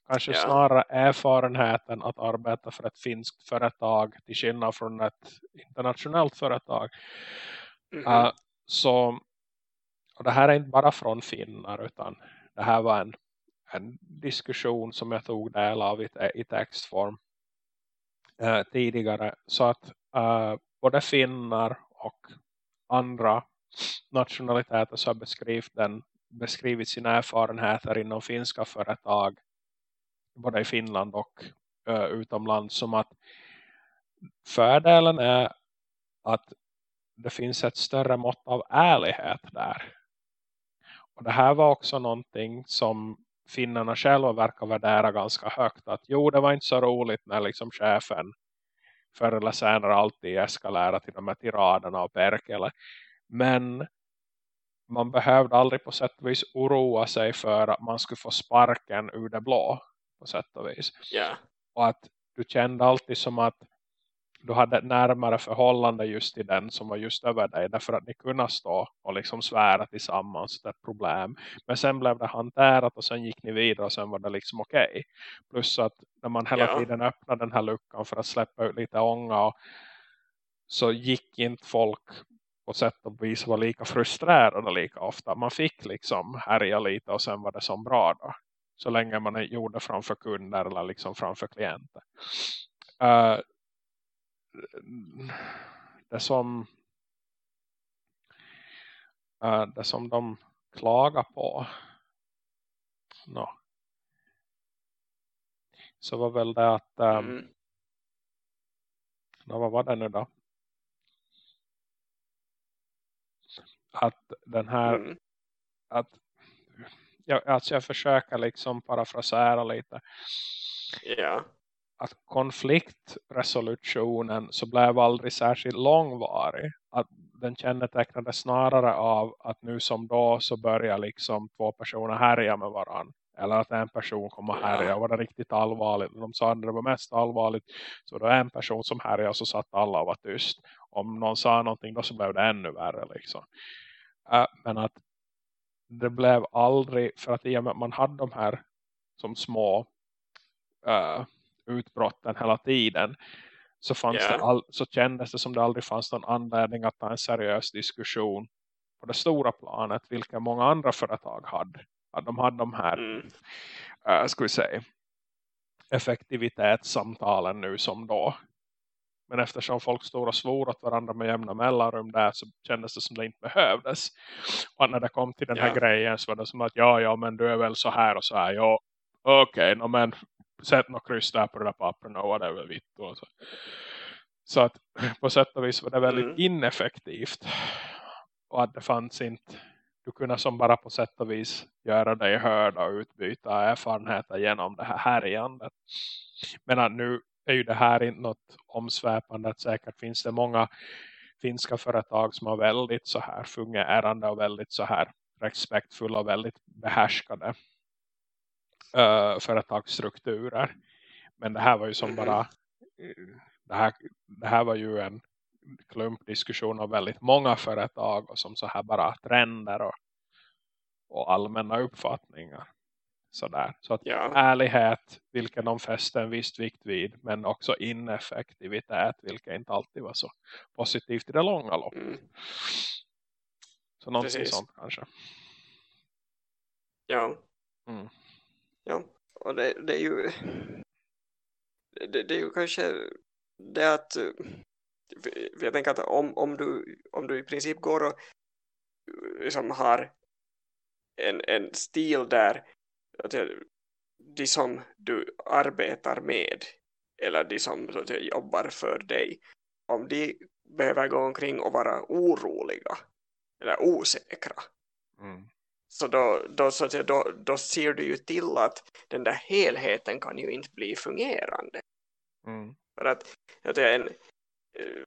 kanske Ja. snarare erfarenheten att arbeta för ett finskt företag till skillnad från ett internationellt företag. Mhm. Uh, så och det här är inte bara från finnar utan det här var en, en diskussion som jag tog del av i, i textform eh, tidigare. Så att eh, både finnar och andra nationaliteter så har beskrivit, den, beskrivit sina erfarenheter inom finska företag både i Finland och eh, utomlands som att fördelen är att det finns ett större mått av ärlighet där. Och det här var också någonting som finnarna själva verkar värdera ganska högt. Att jo, det var inte så roligt när liksom chefen förr eller senare alltid eskalerar till de här tiraderna och perkele. Men man behövde aldrig på sätt och vis oroa sig för att man skulle få sparken ur det blå på sätt och vis. Ja, Och att du kände alltid som att du hade ett närmare förhållande just till den som var just över dig. Därför att ni kunde stå och liksom svära tillsammans. Det problem. Men sen blev det hanterat och sen gick ni vidare och sen var det liksom okej. Plus att när man hela Ja. tiden öppnade den här luckan för att släppa ut lite ånga och så gick inte folk på sätt och vis var lika frustrerade lika ofta. Man fick liksom härja lite och sen var det som bra då. Så länge man gjorde framför kunder eller liksom framför klienter. Eh, det som eh, det som de klagar på no. så var väl det att um, mm. nå, vad var det nu då att den här Mm. att jag, alltså jag försöker liksom parafrasera lite ja, att konfliktresolutionen så blev aldrig särskilt långvarig. Att den kännetecknades snarare av att nu som då så börjar liksom två personer härja med varandra. Eller att en person kommer Ja. härja. Var det riktigt allvarligt? De sa att det var mest allvarligt. Så då en person som härjade och så satt alla och var tyst. Om någon sa någonting då så blev det ännu värre liksom. Äh, men att det blev aldrig, för att i och med att man hade de här som små äh, utbrotten hela tiden så, fanns Ja. det all, så kändes det som det aldrig fanns någon anledning att ta en seriös diskussion på det stora planet vilka många andra företag hade Att de hade de här, Mm. äh, ska vi säga, effektivitetssamtalen nu som då. Men eftersom folk stod och svor åt varandra med jämna mellanrum där så kändes det som det inte behövdes. Och när det kom till den här Ja. grejen så var det som att ja, ja, men du är väl så här och så här. Ja, okej, okay, men sätt något kryss där på de där papperna och whatever vitt. Och så. så att på sätt och vis var det väldigt Mm. ineffektivt. Och att det fanns inte du kunde som bara på sätt och vis göra dig hörd och utbyta erfarenheter genom det här härjandet. Men att nu är ju det här inte något omsväpande att säkert finns det många finska företag som har väldigt så här fungerande och väldigt så här respektfulla och väldigt behärskade uh, företagsstrukturer. Men det här var ju som bara det här, det här var ju en klumpdiskussion av väldigt många företag och som så här bara trender och, och allmänna uppfattningar. Sådär. Så att Ja. ärlighet, vilken de fäste en viss vikt vid, men också ineffektivitet, vilket inte alltid var så positivt i det långa loppet. Mm. Så någonting Precis. sånt kanske. Ja. Mm. Ja, och det, det är ju det, det är ju kanske det att eh, jag tänker att om, om, du, om du i princip går och eh, liksom har en, en stil där att jag, de som du arbetar med eller de som så att jobbar för dig om de behöver gå omkring och vara oroliga eller osäkra Mm så då, då, så att säga, då, då ser du ju till att den där helheten kan ju inte bli fungerande. Mm. För att, att det en, eh,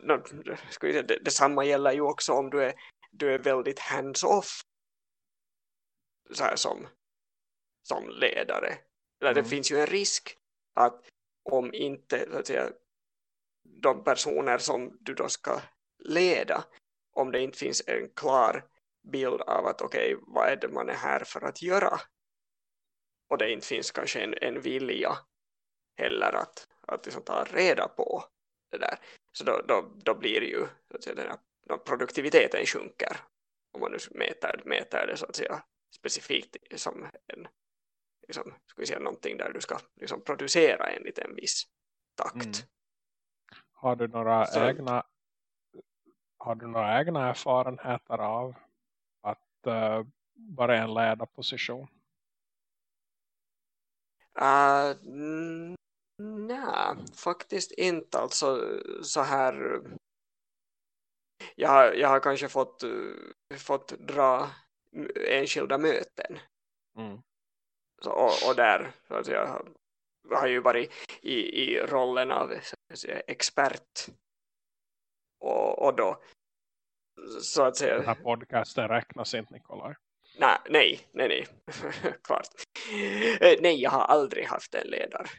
nå, ska vi säga, det, detsamma gäller ju också om du är, du är väldigt hands-off så här som, som ledare. Eller det Mm. finns ju en risk att om inte så att säga, de personer som du då ska leda om det inte finns en klar bild av att okej, okay, vad är det man är här för att göra? Och det inte finns kanske en, en vilja heller att, att liksom ta reda på det där. Så då, då, då blir ju så att säga, den här, produktiviteten sjunker om man nu mäter, mäter det så att säga specifikt som en liksom, ska vi säga, någonting där du ska liksom, producera enligt en viss takt. Mm. Har du några Så- egna har du några egna erfarenheter av uh, vara i en ledarposition? Uh, n- nej, faktiskt inte. Alltså så här. Jag, har- jag har kanske fått, eh, fått dra enskilda möten. Mm. Så, och, och där så att jag har, har ju varit i, i rollen av säga, expert. Och, och då så att säga. Den här podcasten räknas inte Nikolaj. Nej, nej, nej, nej. Klart. Eh, Nej, jag har aldrig haft en ledar,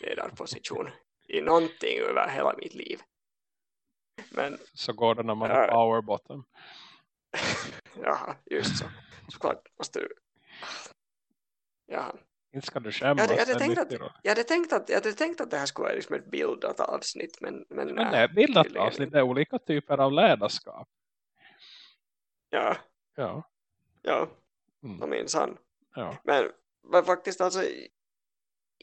ledarposition i någonting över hela mitt liv. Men, Så går det när man Ja. är power bottom. jaha, just så. Såklart måste du... Jaha. Inte ska du Jag skämmas. hade, jag, hade att, då. jag, hade tänkt att, jag hade tänkt att det här skulle vara liksom ett bildat avsnitt, men, men, Men nej, bildat avsnitt. är olika typer av ledarskap. Ja, Ja. ja, Mm. jag minsann. ja. Men, men faktiskt alltså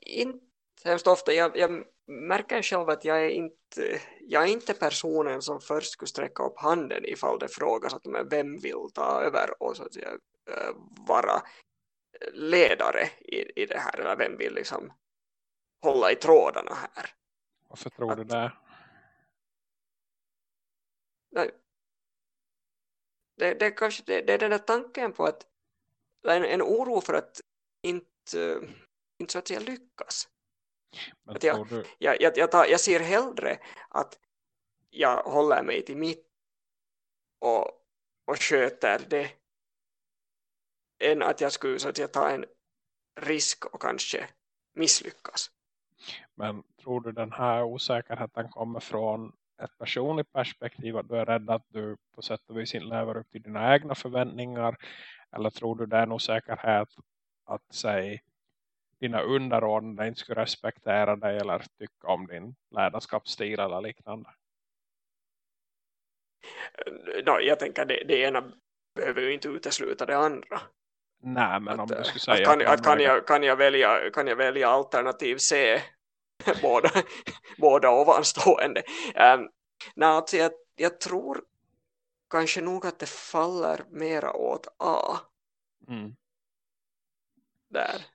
inte hemskt ofta. Jag, jag märker själv att jag är inte jag är inte personen som först skulle sträcka upp handen ifall det frågas att men vem vill ta över och så att säga, eh, vara ledare i, i det här eller vem vill liksom hålla i trådarna här. Varför tror du Att- det? Nej. Det, det, kanske, det, det är den där tanken på att en, en oro för att inte, inte så att säga lyckas. Men Att jag- du, jag, jag, jag, tar, jag ser hellre att jag håller mig till mitt och, och sköter det än att jag skulle så att jag ta en risk och kanske misslyckas. men tror du den här osäkerheten kommer från ett personligt perspektiv att du är rädd att du på sätt och vis inte lever upp till dina egna förväntningar eller tror du det är en osäkerhet att säga dina underordnade inte skulle respektera dig eller tycka om din ledarskapsstil eller liknande? No, jag tänker det, det ena behöver ju inte utesluta det andra. Nej, men att, om du eh, skulle säga att, kan, att kan, jag, kan, jag välja, kan jag välja alternativ C båda, båda ovanstående um, nej, alltså jag, jag tror kanske nog att det faller mera åt A mm, där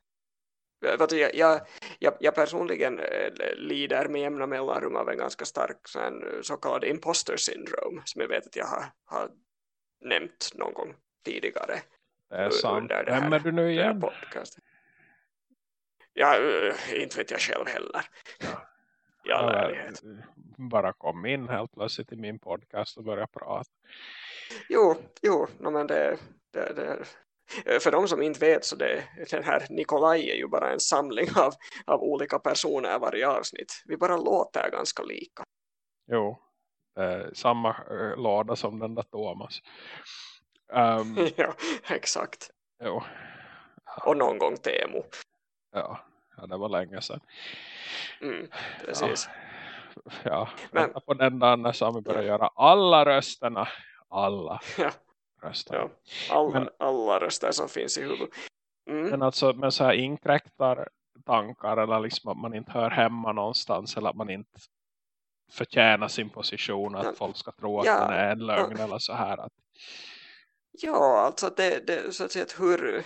jag, jag, jag, jag personligen eh, lider med jämna mellanrum av en ganska stark sån, eh, så kallad imposter syndrome som jag vet att jag har, har nämnt någon gång tidigare det är sant. under det Vem är du nu igen? podcastet. Ja, eh, inte vet jag själv heller. Ja, ärlighet. bara kom in helt plötsligt i min podcast och börja prata. Jo, jo no, men det, det, det, för de som inte vet så det, den här Nikolaj är ju bara en samling av, av olika personer varje avsnitt. Vi bara låter ganska lika. Jo, är samma äh, låda som den där Thomas. Um, ja, exakt. jo, Och någon gång Temo. Ja, ja, det var länge sedan. Mm, precis. Ja, ja Men- på den dagen när Sami börjar göra alla rösterna. Alla Ja, rösterna. ja. Alla, Men- alla röster som finns i huvudet. Mm. Men alltså med så här inkräktar tankar eller liksom att man inte hör hemma någonstans eller att man inte förtjänar sin position att folk ska tro att Ja. den är en lögn eller så här att Ja, alltså det, det så att säga att hur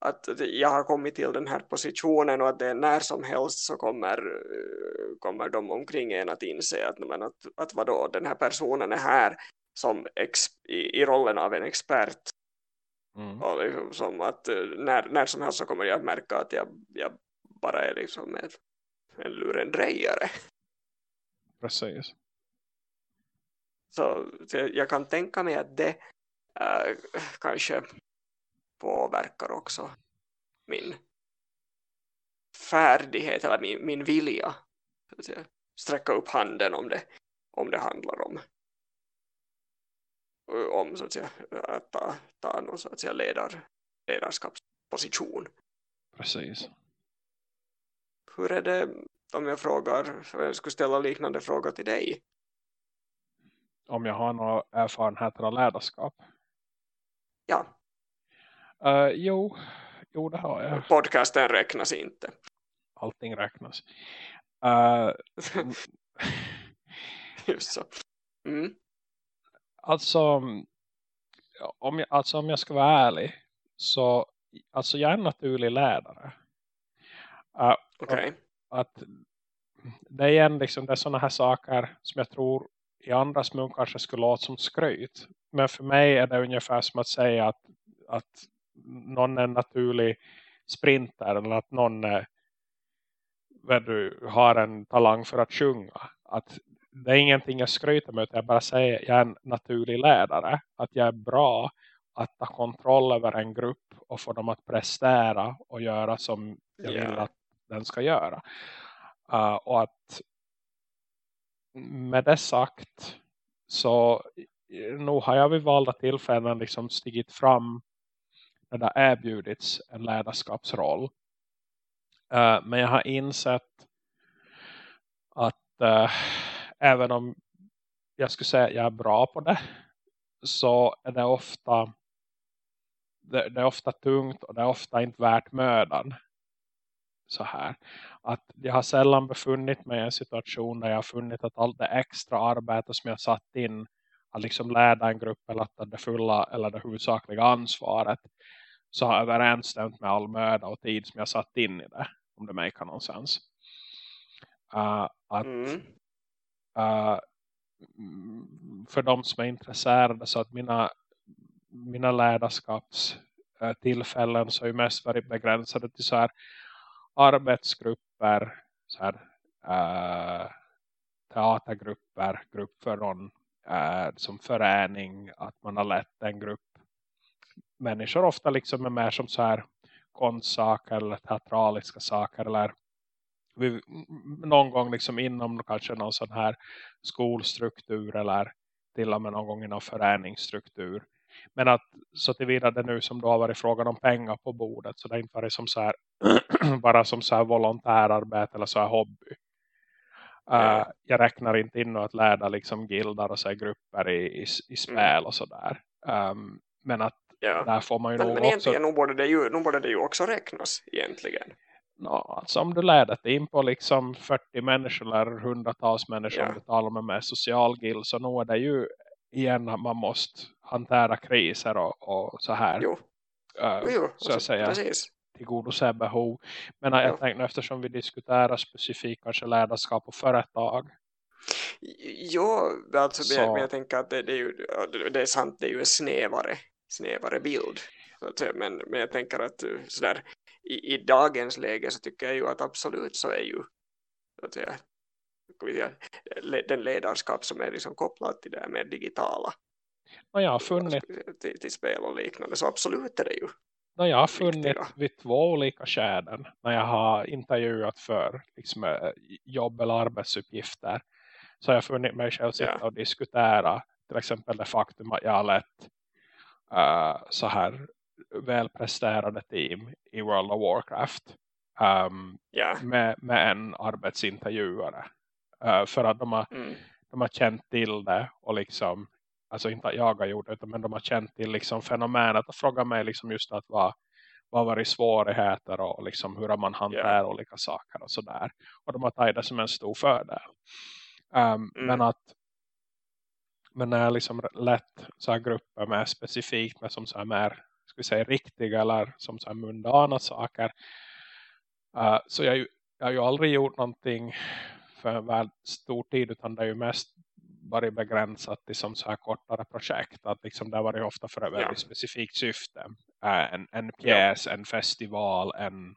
att jag har kommit till den här positionen och att det är när som helst så kommer, kommer de omkring en att inse att, men att, att vadå, den här personen är här som ex, i, i rollen av en expert mm, och liksom som att eh, när, när som helst så kommer jag att märka att jag, jag bara är liksom en, en lurendrejare. precis. Så, så jag- jag kan tänka mig att det äh, kanske påverkar också min färdighet eller min, min vilja att säga, sträcka upp handen om det, om det handlar om om så att säga att ta, ta någon så att säga ledar, ledarskapsposition. Precis. Hur är det om jag frågar, jag skulle ställa liknande fråga till dig? Om jag har några erfarenheter av ledarskap. Ja, Uh, jo, jo, det har jag. podcasten räknas inte. Allting räknas. Uh, Just så. Mm. alltså, om jag, alltså om jag ska vara ärlig så alltså jag är en naturlig ledare. Uh, Okej. att det är igen liksom, det är sådana här saker som jag tror i andras mun kanske skulle låta som skryt. Men för mig är det ungefär som att säga att, att någon är en naturlig sprinter eller att någon är, du, har en talang för att sjunga. Att det är ingenting jag skryter med utan jag bara säger att jag är en naturlig ledare. Att jag är bra att ta kontroll över en grupp och få dem att prestera och göra som jag Ja. vill att den ska göra. Uh, och att med det sagt så eh, nog har jag vid valda tillfällen liksom stigit fram redan erbjudits en ledarskapsroll. Uh, men jag har insett att uh, även om jag skulle säga att jag är bra på det så är det ofta det, det är ofta tungt och det är ofta inte värt mödan så här. Att jag har sällan befunnit mig i en situation där jag har funnit att allt det extra arbete som jag satt in att liksom leda en grupp eller att ta det fulla eller det huvudsakliga ansvaret så har överensstämt med all möda och tid som jag satt in i det. Om det make någon sens. Uh, att Mm. uh, för de som är intresserade så att mina mina ledarskapstillfällen så har ju mest varit begränsade till så här arbetsgrupper, så här, äh, teatergrupper, grupp för någon äh, som förening, att man har lett en grupp människor ofta liksom är mer som så här konstsaker eller teatraliska saker eller vi, någon gång liksom inom kanske någon sån här skolstruktur eller till och med någon gång inom föreningsstruktur. Men att så tillvida det nu som då har varit frågan om pengar på bordet så det har inte varit som så här bara som så här volontärarbete eller så här hobby. Uh, jag räknar inte in att leda liksom gildar och så här grupper i, i, i spel och sådär. Um, men att Ja. där får man ju Men, nog men också... egentligen nog borde, det ju, nog borde det ju också räknas egentligen. No, alltså om du det in på liksom 40 människor eller hundratals människor Ja. om du talar med med social guild så nog är det ju igen att man måste hantera kriser och, och så här Jo, eh, jo, så att alltså, säga precis. tillgodose behov. Men jag Ja. tänkte eftersom vi diskuterar specifikt kanske ledarskap och företag. Jo, alltså, Så- men, jag tänker att det, det, är ju, det är sant, det är ju snävare, snävare bild. Säga, men, men jag tänker att eh, sådär, i, i dagens läge så tycker jag ju att absolut så är ju att säga, den ledarskap som är liksom kopplad till det här med digitala Och jag har funnit, till, till spel och liknande. Så absolut är det ju. och jag har funnit viktiga. vid två olika skärden när jag har intervjuat för liksom, eh, jobb eller arbetsuppgifter. Så har jag funnit mig själv sitta Ja. och diskutera till exempel det faktum att jag har lett eh, så här välpresterade team i World of Warcraft um, Ja. med, med en arbetsintervjuare. Eh, för att de har, Mm. de har känt till det och liksom, alltså inte att jag har gjort det men de har känt till liksom fenomenet och frågat mig liksom just att vad, vad var det svårigheter och liksom hur man hanterat olika saker och sådär. Och de har tagit det som en stor fördel. Um, Men att men när jag liksom lett så här grupper med specifikt med som så här mer ska vi säga riktiga eller som så här mundana saker uh, så jag, har jag har ju aldrig gjort någonting för en väl stor tid utan det är ju mest varit begränsat till som så här kortare projekt. Att liksom det har varit ofta för ett väldigt specifikt syfte. Uh, en, en pjäs, en festival en,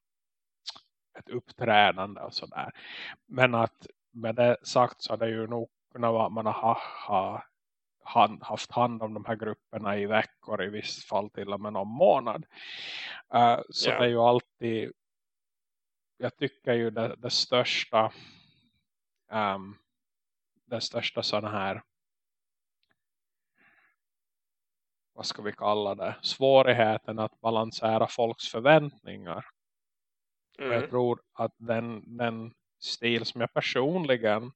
ett uppträdande och sådär men att med det sagt så har det ju nog kunnat vara att man har ha, ha, han, haft hand om de här grupperna i veckor i viss fall till och med någon månad Uh, så Ja. det är ju alltid jag tycker ju det, det största um, den största sådana här vad ska vi kalla det svårigheten att balansera folks förväntningar och jag Mm. tror att den, den stil som jag personligen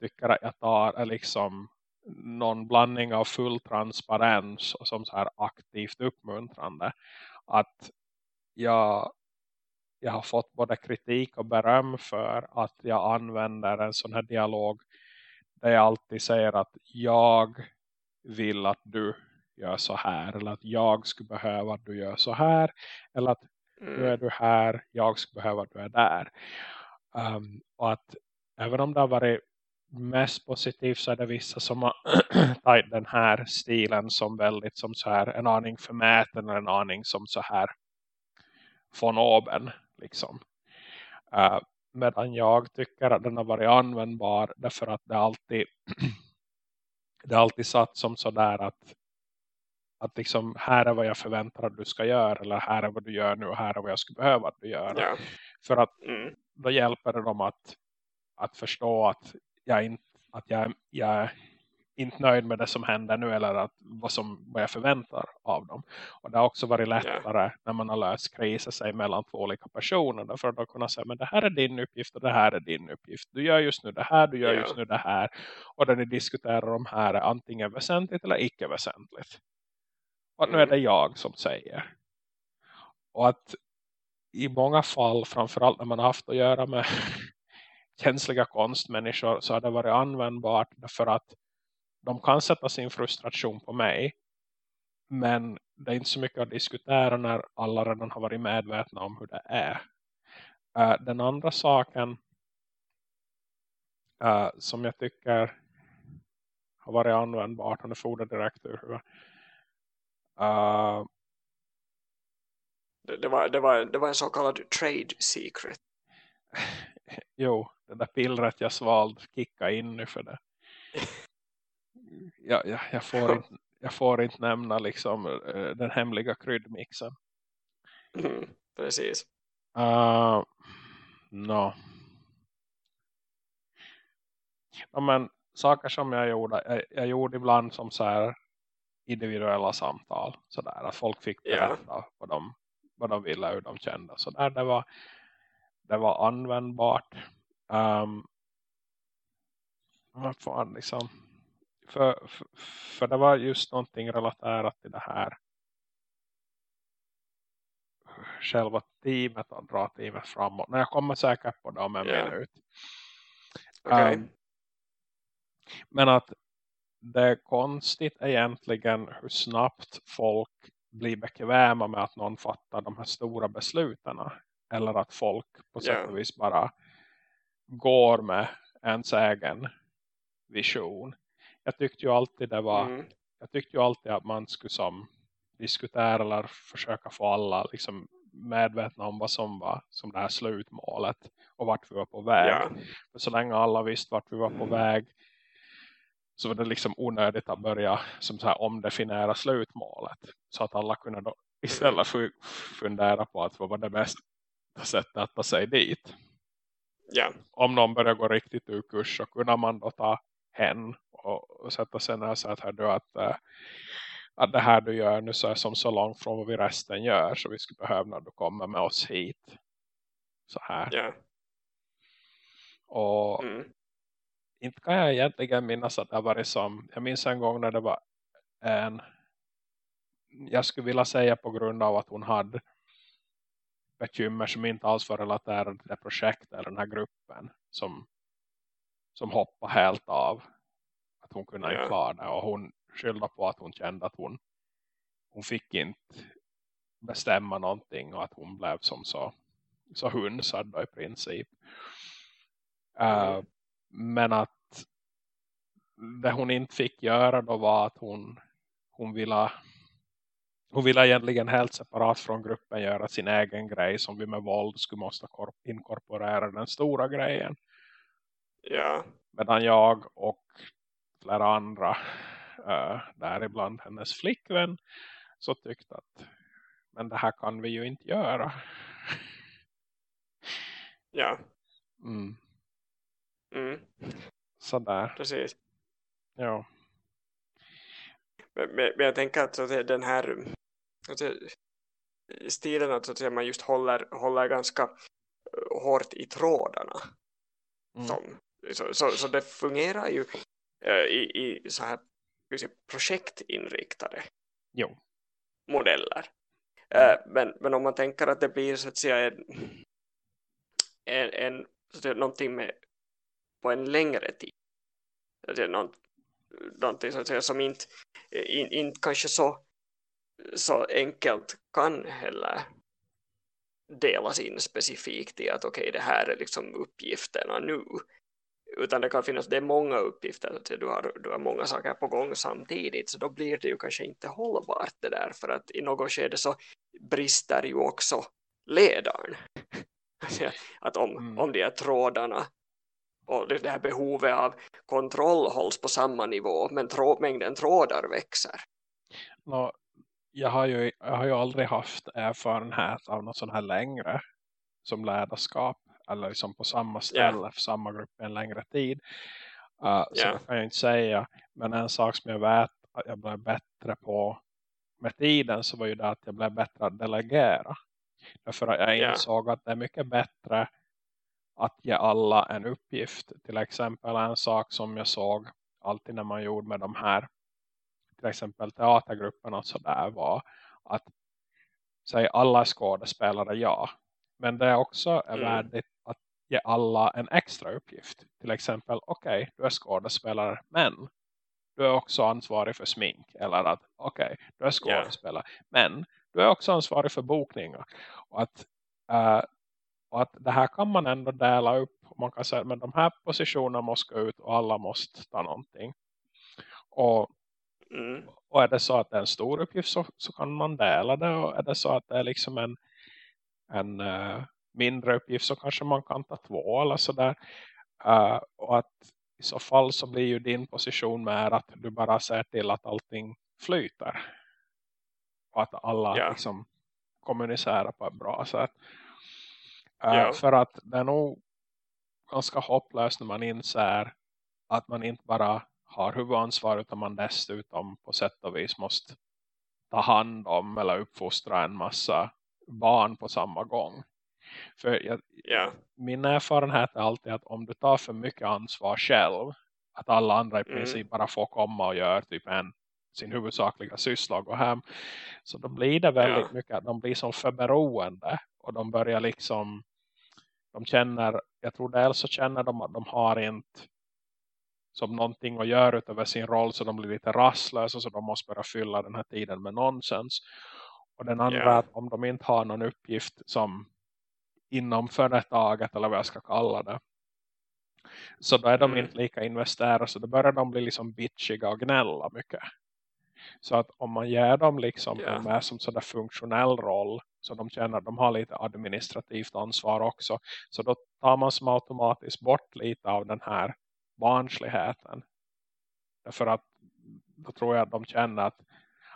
tycker att jag tar är liksom någon blandning av full transparens och som så här aktivt uppmuntrande. Att jag, jag har fått både kritik och beröm för att jag använder en sån här dialog där jag alltid säger att jag vill att du gör så här eller att jag skulle behöva att du gör så här eller att nu är Mm. du här, jag skulle behöva att du är där. Um, och att även om det har varit mest positivt så är det vissa som har tagit den här stilen som väldigt som så här en aning förmäten eller en aning som så här von oben liksom. Uh, medan jag tycker att den har varit användbar därför att det alltid det alltid satt som sådär att att liksom här är vad jag förväntar att du ska göra eller här är vad du gör nu och här är vad jag skulle behöva att du gör. Ja. För att Mm. då hjälper det dem att, att förstå att jag, att jag, jag är inte nöjd med det som händer nu eller att vad, som, vad jag förväntar av dem. Och det har också varit lättare när man har löst kriser sig mellan två olika personer. Därför att då kunna säga men det här är din uppgift och det här är din uppgift. Du gör just nu det här, du gör Ja. just nu det här. Och det ni diskuterar de här är antingen väsentligt eller icke väsentligt. Och nu är Mm. det jag som säger. Och att i många fall, framförallt när man har haft att göra med känsliga konstmänniskor så har det varit användbart därför att de kan sätta sin frustration på mig men det är inte så mycket att diskutera när alla redan har varit medvetna om hur det är. Eh, den andra saken eh, som jag tycker har varit användbart, nu får det direkt ur huvudet. Eh, Det, det, var, det, var, det var en så kallad trade secret. jo, det där pillret jag svalde kicka in nu för det. Jag, jag, jag, får, inte, jag får inte nämna liksom eh, den hemliga kryddmixen. Mm. Precis. Uh, no. Ja, men saker som jag gjorde, jag, jag gjorde ibland som så här individuella samtal. Så där, att folk fick berätta vad, de, vad de ville, hur de kände. Så där, det var, det var användbart. Um, vad fan liksom. För, för, för det var just någonting relaterat till det här. själva teamet och dra teamet framåt. Men jag kommer säkert på det om en Ja. minut. Okej. Um, men att det är konstigt egentligen hur snabbt folk blir bekväma med att någon fattar de här stora besluten. Eller att folk på sätt och vis bara går med ens egen vision. Jag tyckte ju alltid det var Mm. jag tyckte ju alltid att man skulle som diskutera eller försöka få alla liksom medvetna om vad som var som det här slutmålet och vart vi var på väg. Ja. För så länge alla visste vart vi var på väg så var det liksom onödigt att börja som så här omdefiniera slutmålet. Så att alla kunde då istället fu- fundera på att vad var det bästa sättet att ta sig dit. Ja. Om någon börjar gå riktigt ur kurs så kunde man då ta hen och, och sätta sig ner och säga att, här, du, att, eh, att det här du gör nu så är som så långt från vad vi resten gör så vi skulle behöva när du kommer med oss hit. Så här. Ja. Och Mm. inte kan jag egentligen minnas att det varit som, jag minns en gång när det var en, jag skulle vilja säga på grund av att hon hade bekymmer som inte alls var relaterade till det projektet eller den här gruppen som, som hoppade helt av att hon kunde inte klara det och hon skyllde på att hon kände att hon hon fick inte bestämma någonting och att hon blev som så så hunsad då i princip. Mm. men att det hon inte fick göra då var att hon hon ville hon ville egentligen helt separat från gruppen göra sin egen grej som vi med våld skulle måste kor- inkorporera den stora grejen. Ja. Medan jag och flera andra uh, däribland hennes flickvän så tyckte att men det här kan vi ju inte göra. Ja. Mm. Mm. Sådär. Precis. Ja. Men, jag tänker att, att den här att stilen att, att man just håller, håller ganska eh, hårt i trådarna. Mm. Som, så, så, så det fungerar ju eh, i, i så här säga, projektinriktade Jo. modeller. Eh, men, men om man tänker att det blir så att säga en, en, en så att säga, någonting med på en längre tid. Så att säga, någon, någonting så att säga, som inte, in, inte kanske så, så enkelt kan heller delas in specifikt i att okej det här är liksom uppgifterna nu utan det kan finnas, det är många uppgifter att du, har, du har många saker på gång samtidigt så då blir det ju kanske inte hållbart det där för att i något skede så brister ju också ledaren att om, Mm. om de här trådarna och det här behovet av kontroll hålls på samma nivå men trå, mängden trådar växer Nå, jag, har ju, jag har ju aldrig haft erfarenhet av något sån här längre som ledarskap eller liksom på samma ställe för samma grupp en längre tid. Uh, Så det kan jag inte säga. Men en sak som jag vet att jag blev bättre på med tiden så var ju det att jag blev bättre att delegera. Därför att jag Ja. insåg att det är mycket bättre att ge alla en uppgift. Till exempel en sak som jag såg alltid när man gjorde med de här till exempel teatergrupperna och sådär var att säg alla skådespelare, ja. Men det är också Mm. värdigt att ge alla en extra uppgift. Till exempel, okej, du är skådespelare, men du är också ansvarig för smink. Eller att, okej, du är skådespelare, men du är också ansvarig för bokningar. Och att, eh, och att det här kan man ändå dela upp. Man kan säga, men de här positionerna måste gå ut och alla måste ta någonting. Och mm. och är det så att det är en stor uppgift så, så kan man dela det. Och är det så att det är liksom en, en eh, mindre uppgift så kanske man kan ta två eller sådär. Uh, och att i så fall så blir ju din position med att du bara ser till att allting flyter. Och att alla Ja. liksom kommunicerar på ett bra sätt. Ja. För att det är nog ganska hopplöst när man inser att man inte bara har huvudansvar utan man dessutom på sätt och vis måste ta hand om eller uppfostra en massa barn på samma gång. För jag, ja, min erfarenhet är alltid att om du tar för mycket ansvar själv att alla andra i Mm. princip bara får komma och göra typ en sin huvudsakliga syssla och gå hem. Så då blir det väldigt Ja. mycket de blir som för beroende och de börjar liksom de känner, jag tror dels så känner de att de har inte som någonting att göra utöver sin roll så de blir lite rastlösa så de måste börja fylla den här tiden med nonsens. Och den andra Ja. att om de inte har någon uppgift som inom företaget eller vad jag ska kalla det så då är de Mm. inte lika investerade så då börjar de bli liksom bitchiga och gnälla mycket. Så att om man ger dem liksom Ja. en mer som sådär funktionell roll så de känner att de har lite administrativt ansvar också så då tar man som automatiskt bort lite av den här barnsligheten. Därför att då tror jag att de känner att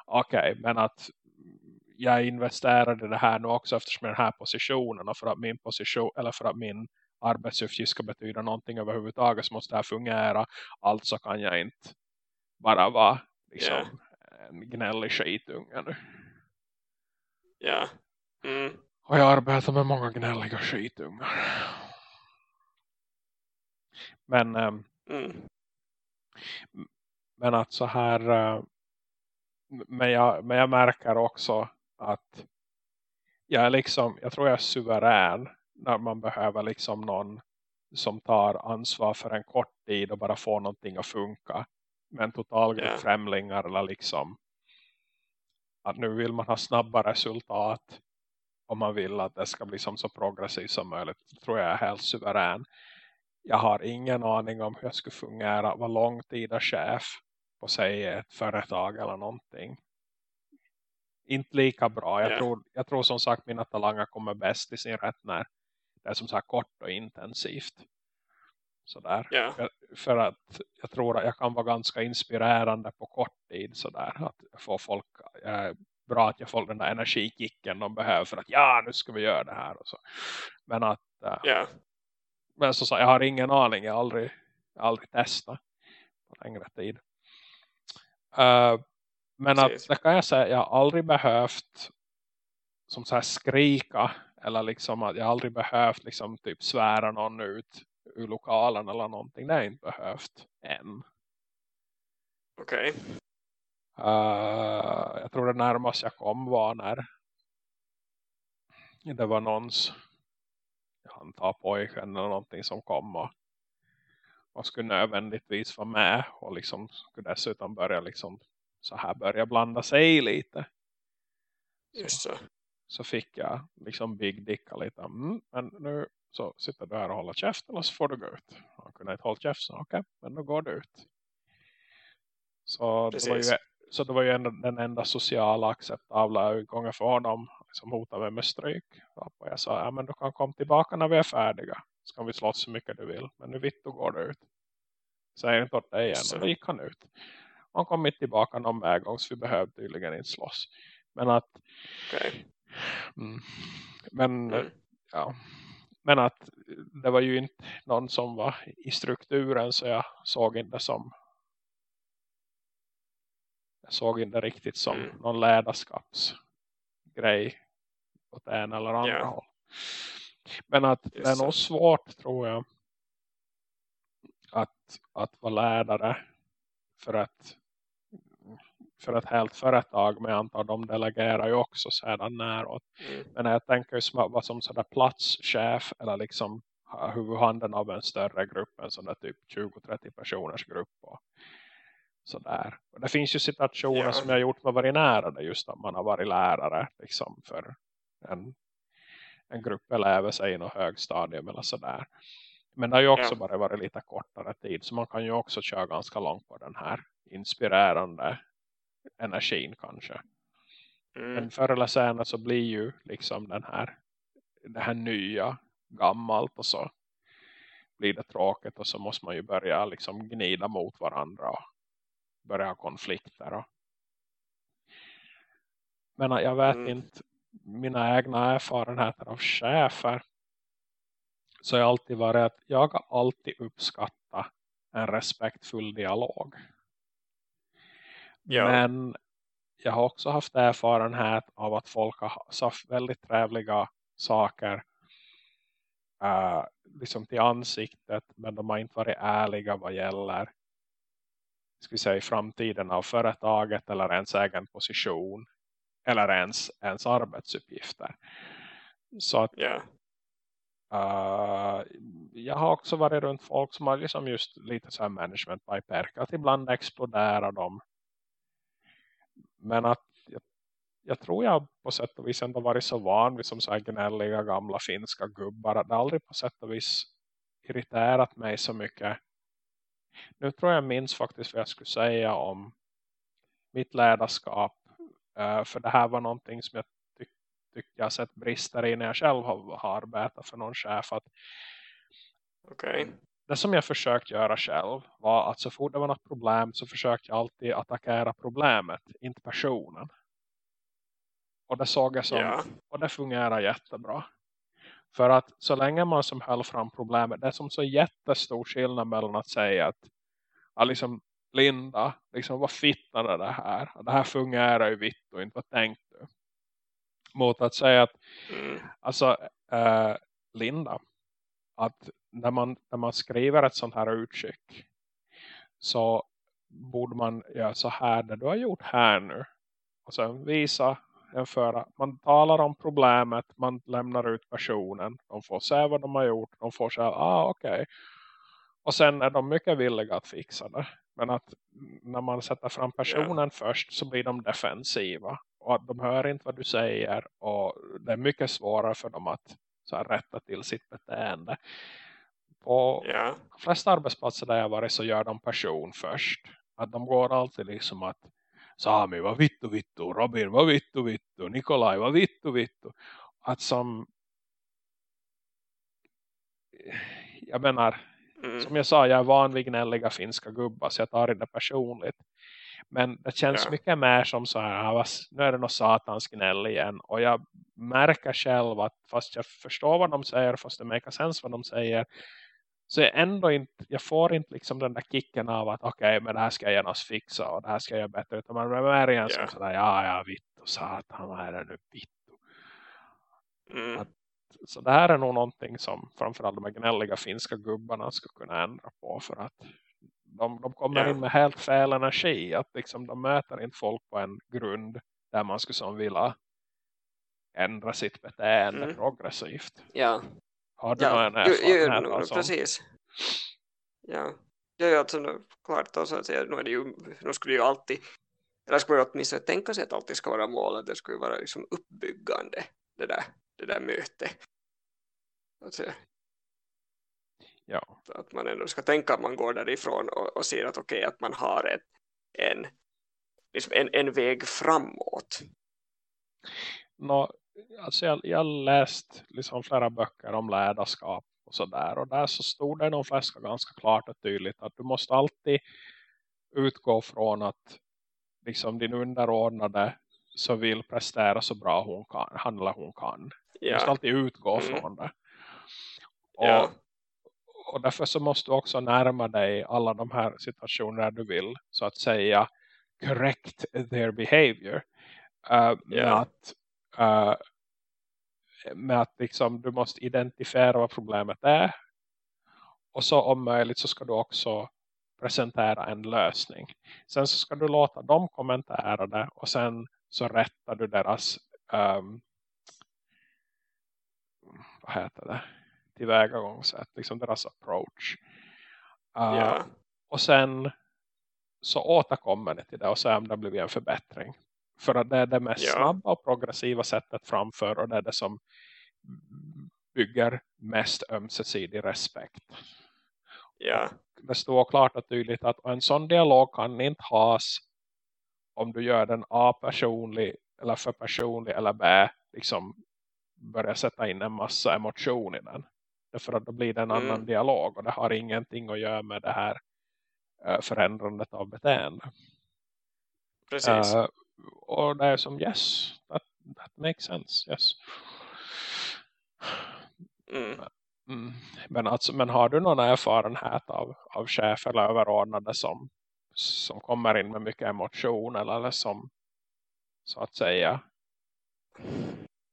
okej, men att jag investerade det här nu också eftersom jag är den här positionen och för att min position eller för att min arbetsuppgift ska betyda någonting överhuvudtaget så måste det här fungera. Alltså kan jag inte bara vara liksom Ja. en gnällig skitunge nu. Ja. Mm. Och jag arbetar med många gnälliga skitungar. Men, ehm, Mm. men att så här eh, men jag, men jag märker också att jag är liksom, jag tror jag är suverän när man behöver liksom någon som tar ansvar för en kort tid och bara får någonting att funka. med en total grupp Ja. främlingar eller liksom att nu vill man ha snabba resultat om man vill att det ska bli som så progressivt som möjligt. Tror jag är helt suverän. Jag har ingen aning om hur jag skulle fungera, vad lång tid är chef på sig ett företag eller någonting. Inte lika bra. Jag, Ja. tror, jag tror som sagt mina talanger kommer bäst i sin rätt när det är som sagt kort och intensivt. Sådär. Ja. För, för att jag tror att jag kan vara ganska inspirerande på kort tid sådär. Att jag får folk, eh, bra att jag får den där energikicken de behöver för att ja nu ska vi göra det här och så. Men att eh, Ja. men så sa jag har ingen aning, jag har aldrig, aldrig testat på längre tid. Eh, men Precis. att det kan jag säga, jag har aldrig behövt som så här skrika eller liksom att jag har aldrig behövt liksom typ svära någon ut ur lokalen eller någonting. Det har jag inte behövt än. Okej. Eh, jag tror det närmast jag kom var när det var någons jag antar pojken eller någonting som kom och, och skulle nödvändigtvis vara med och liksom skulle dessutom börja liksom så här börja blanda sig lite. Just så. Så fick jag liksom big dicka lite. Mm, men nu så sitter du här och håller käften och så får du gå ut. Han kunde inte hålla käften, okej, men då går du ut. Så det, var ju, Precis. Så det var ju ändå den enda sociala acceptabla utgången för honom som hotade mig med stryk. Och jag sa, ja men du kan komma tillbaka när vi är färdiga. Så kan vi slåss så mycket du vill. Men nu vitt då går du ut. Säger inte åt dig igen. Så. Och då gick han ut. Han kom inte tillbaka någon väg gång så vi behövde tydligen inte slåss. Men att Okej. mm, men Mm. ja men att det var ju inte någon som var i strukturen så jag såg inte som jag såg inte riktigt som Mm. någon ledarskapsgrej åt en eller andra Ja. håll. Men att det är Just nog svårt tror jag att, att vara lärare för att för ett helt företag med antal de delegerar ju också sedan näråt. Mm. Men jag tänker ju som vara som sådär platschef eller liksom ha huvudhanden av en större grupp, en sån där typ 20-30 personers grupp och sådär. Och det finns ju situationer Ja. som jag har gjort med varit nära det just att man har varit lärare liksom för en, en grupp elever sig i något högstadium eller sådär. Men det har ju också Ja. bara varit lite kortare tid så man kan ju också köra ganska långt på den här inspirerande energin kanske. Mm. Men förr eller senare så blir ju liksom den här det här nya gammalt och så blir det tråkigt och så måste man ju börja liksom gnida mot varandra och börja ha konflikter. Och... Men jag vet Mm. inte mina egna erfarenheter av chefer så har jag alltid varit att jag har alltid uppskattat en respektfull dialog. Ja. Men jag har också haft erfarenhet av att folk har sagt väldigt trevliga saker uh, liksom till ansiktet men de har inte varit ärliga vad gäller ska vi säga, i framtiden av företaget eller ens egen position eller ens, ens arbetsuppgifter. Så att Ja. Uh, jag har också varit runt folk som har liksom just lite så här management by perka. Att ibland exploderar de. Men att jag, jag tror jag på sätt och vis ändå varit så van vid som så här gnälliga gamla finska gubbar. Att det aldrig på sätt och vis irriterat mig så mycket. Nu tror jag minns faktiskt vad jag skulle säga om mitt ledarskap. För det här var någonting som jag tycker jag har sett brister i när jag själv har, har arbetat för någon chef att Okej. det som jag försökt göra själv var att så fort det var något problem så försökte jag alltid attackera problemet, inte personen. Och det såg jag som, Ja. och det fungerar jättebra. För att så länge man som höll fram problemet, det är som så jättestor skillnad mellan att säga att ja, liksom, Linda, liksom, vad fittar är det här? Det här fungerar ju vitt och inte, vad tänkte du? Mot att säga att Mm. Alltså, eh, Linda, att när man, när man skriver ett sånt här utskick så borde man göra så här, det du har gjort här nu. Och sen visa, jämföra. Man talar om problemet, man lämnar ut personen. De får se vad de har gjort, de får säga, ah okej. Och sen är de mycket villiga att fixa det. Men att när man sätter fram personen först så blir de defensiva. Och att de hör inte vad du säger. Och det är mycket svårare för dem att så här, rätta till sitt beteende. På Ja. de flesta arbetsplatser där jag varit så gör de person först. Att de går alltid liksom att Sami var vittu vittu, Robin var vittu vittu, Nikolaj var vittu vittu. Att som jag menar Mm. som jag sa, jag är van vid gnälliga finska gubbar så jag tar det personligt. Men det känns Ja. mycket mer som så här, "Ah, vad- nu är det något satans gnäll igen. Och jag märker själv att fast jag förstår vad de säger, fast det makar sens vad de säger. Så jag ändå inte, jag får inte liksom den där kicken av att okej, men det här ska jag genast fixa och det här ska jag göra bättre. Utan man är mer igen Ja. sådär, ja, ja, vitt och satan, vad är det nu, vitt Mm. Att- så det här är nog någonting som framförallt de här gnälliga finska gubbarna ska kunna ändra på för att de, de kommer Ja. in med helt fel energi att liksom de möter inte folk på en grund där man skulle som vilja ändra sitt beteende Mm. progressivt. Ja. Har du Ja, någon jo, jo, sånt? precis. Ja, ja ja, alltså, no, klart då, så att nu, är det ju, nu skulle ju alltid, eller skulle ju åtminstone tänka sig att alltid ska vara målet, det skulle ju vara liksom uppbyggande, det där, det där mötet. Alltså, Ja. att man ändå ska tänka att man går därifrån och, och ser att okej, att man har ett, en, liksom en, en väg framåt. Nå, alltså jag, jag läst liksom flera böcker om ledarskap och sådär. Och där så stod det de flesta ganska klart och tydligt att du måste alltid utgå från att liksom din underordnade så vill prestera så bra hon kan, han eller hon kan. Du måste Ja, alltid utgå Mm. från det. Och, Ja. och därför så måste du också närma dig alla de här situationerna du vill så att säga correct their behavior. Uh, med Ja. att uh, med att liksom, du måste identifiera vad problemet är. Och så om möjligt så ska du också presentera en lösning. Sen så ska du låta dem kommentera det. Och sen så rättar du deras um, vad heter det? Tillvägagångssätt. Liksom deras approach. Uh, ja, och sen så återkommer det till det och säger om det blir en förbättring. För att det är det mest Ja. snabba och progressiva sättet framför och det är det som bygger mest ömsesidig respekt. ja, Det står klart och tydligt att en sån dialog kan inte has om du gör den A personlig eller för personlig eller B liksom börjar sätta in en massa emotion i den. Därför att då blir det en Mm. annan dialog och det har ingenting att göra med det här eh, förändrandet av beteende. precis. Uh, och det är som yes, that, that makes sense, yes. Mm. Mm. Men, alltså, men har du någon erfarenhet av, av chef eller överordnade som, som kommer in med mycket emotion eller, eller som så att säga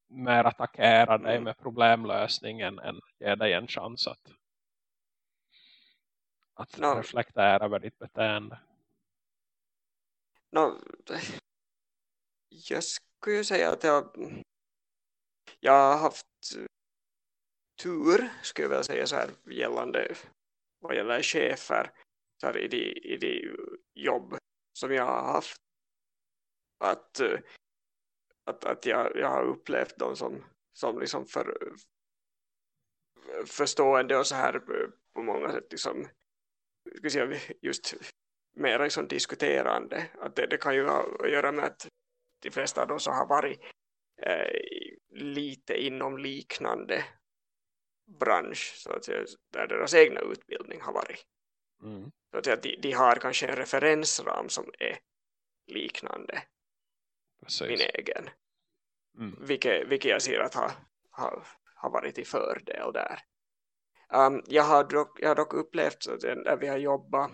mer attackerar dig Mm. med problemlösningen än ger dig en chans att, att No. reflektera över ditt beteende. no, jag skulle ju säga att jag, jag har haft tur, skulle jag väl säga så här, gällande vad gäller chefer så här, i, de, i de jobb som jag har haft. Att, att, att jag, jag har upplevt dem som, som liksom för, förstående och så här på många sätt liksom, ska säga, just mer liksom diskuterande. Att det, det kan ju ha att göra med att de flesta av dem som har varit eh, lite inom liknande bransch så att säga, där deras egna utbildning har varit. Mm. Så att säga, de, de har kanske en referensram som är liknande Precis. min egen. Mm. Vilket, vilket jag ser att har, har, har varit i fördel där. Um, jag, har dock, jag har dock upplevt så att när vi har jobbat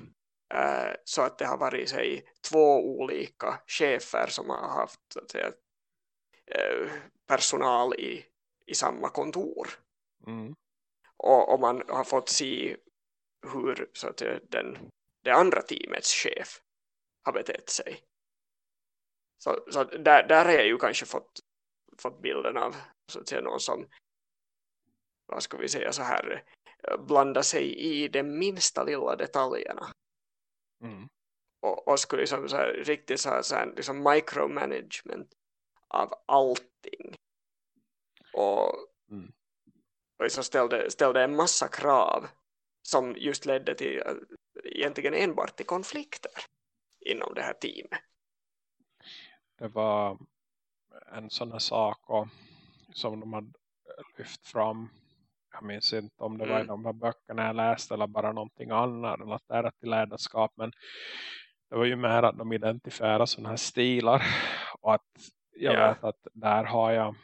så att det har varit sig, två olika chefer som har haft säga, uh, personal i, i samma kontor. Mm. Och, och, man har fått se hur så att den, det andra teamets chef har betett sig. Så, så där, där har jag ju kanske fått, fått bilden av så att säga, någon som vad ska vi säga så här blanda sig i de minsta lilla detaljerna. Mm. Och, och skulle liksom så här, riktigt så här, så här liksom micromanagement av allting. Och, mm. och liksom ställde, ställde en massa krav som just ledde till egentligen enbart till konflikter inom det här teamet. Det var en sån här sak och, som de hade lyft fram jag minns inte om det var i mm. de här böckerna jag läste eller bara någonting annat relaterat till ledarskap men det var ju mer att de identifierar sådana här stilar och att jag yeah. vet att där har jag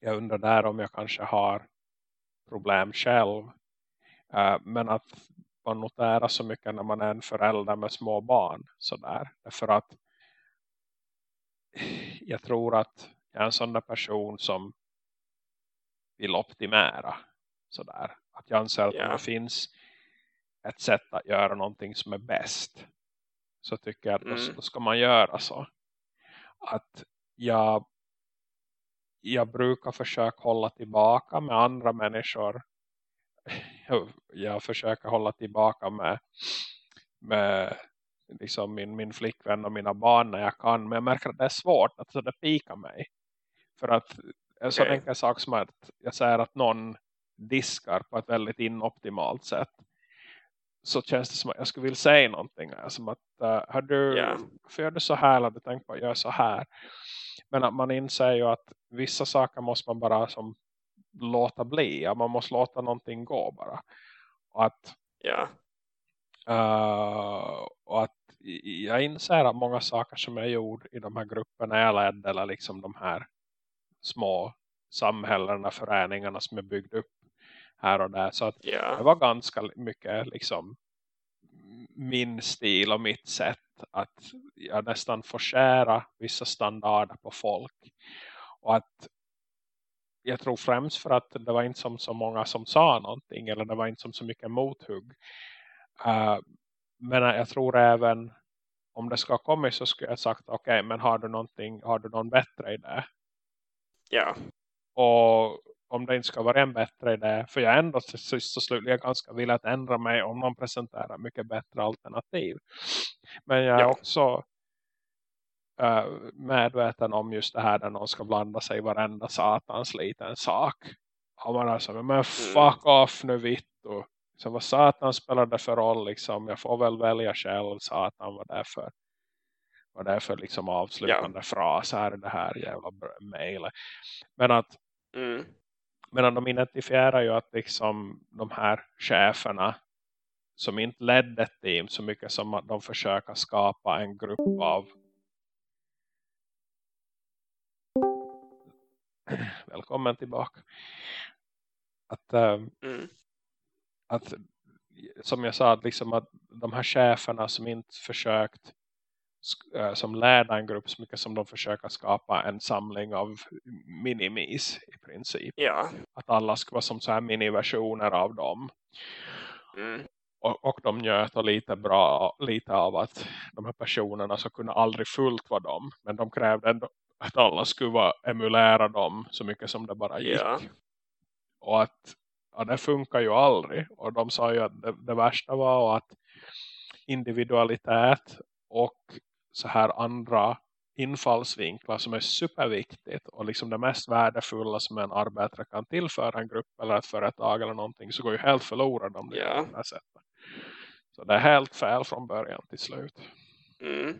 jag undrar där om jag kanske har problem själv uh, men att man noterar så mycket när man är en förälder med små barn sådär, därför att jag tror att jag är en sån där person som vill optimera. Sådär. Att jag anser att yeah. om det finns ett sätt att göra någonting som är bäst. Så tycker jag att mm. då, då ska man göra så. Att jag, jag brukar försöka hålla tillbaka med andra människor. Jag, jag försöker hålla tillbaka med, med liksom min, min flickvän och mina barn när jag kan. Men jag märker att det är svårt. Att det pikar mig. För att en sån enkel sak som att jag säger att någon diskar på ett väldigt inoptimalt sätt så känns det som att jag skulle vilja säga någonting. Som att uh, har du, yeah. för gör du så här eller du tänkt på att göra så här. Men att man inser ju att vissa saker måste man bara som låta bli, ja, man måste låta någonting gå bara. Och att yeah. uh, och att jag inser att många saker som jag gjorde i de här grupperna jag ledde eller liksom de här små samhällena, föreningarna som är byggd upp här och där. Så att yeah. det var ganska mycket liksom min stil och mitt sätt att jag nästan får skära vissa standarder på folk. Och att jag tror främst för att det var inte som så många som sa någonting eller det var inte som så mycket mothugg. Uh, men jag tror även om det ska ha kommit så skulle jag sagt okej okay, men har du någonting, har du någon bättre idé? Ja. Och om det inte ska vara en bättre idé. För jag ändå sist och slutligen ganska vill att ändra mig om man presenterar mycket bättre alternativ. Men jag är ja. också uh, medveten om just det här där någon ska blanda sig i varenda satans liten sak. Och man är så, men mm. fuck off nu vitt. Och, så vad satan spelar det för roll liksom? Jag får väl välja själv satan vad det är för vad det är för liksom avslutande ja. fras här i det här jävla mejlet. Men att mm. men de identifierar ju att liksom de här cheferna som inte ledde ett team så mycket som att de försöker skapa en grupp av välkommen tillbaka att, äh, mm. att som jag sa att, liksom att de här cheferna som inte försökt som leder en grupp så mycket som de försöker skapa en samling av minimis i princip. Ja. Att alla ska vara som så här miniversioner av dem. Mm. och, och de njöt lite bra lite av att de här personerna så kunde aldrig fullt vara dem. Men de krävde ändå att alla skulle vara, emulera dem så mycket som det bara gick. Ja. Och att ja, det funkar ju aldrig. Och de sa ju att det, det värsta var att individualitet och så här andra infallsvinklar som är superviktigt och liksom det mest värdefulla som en arbetare kan tillföra en grupp eller ett företag eller någonting så går ju helt förlorad om det är på det här sättet. Så det är helt fel från början till slut. Mm.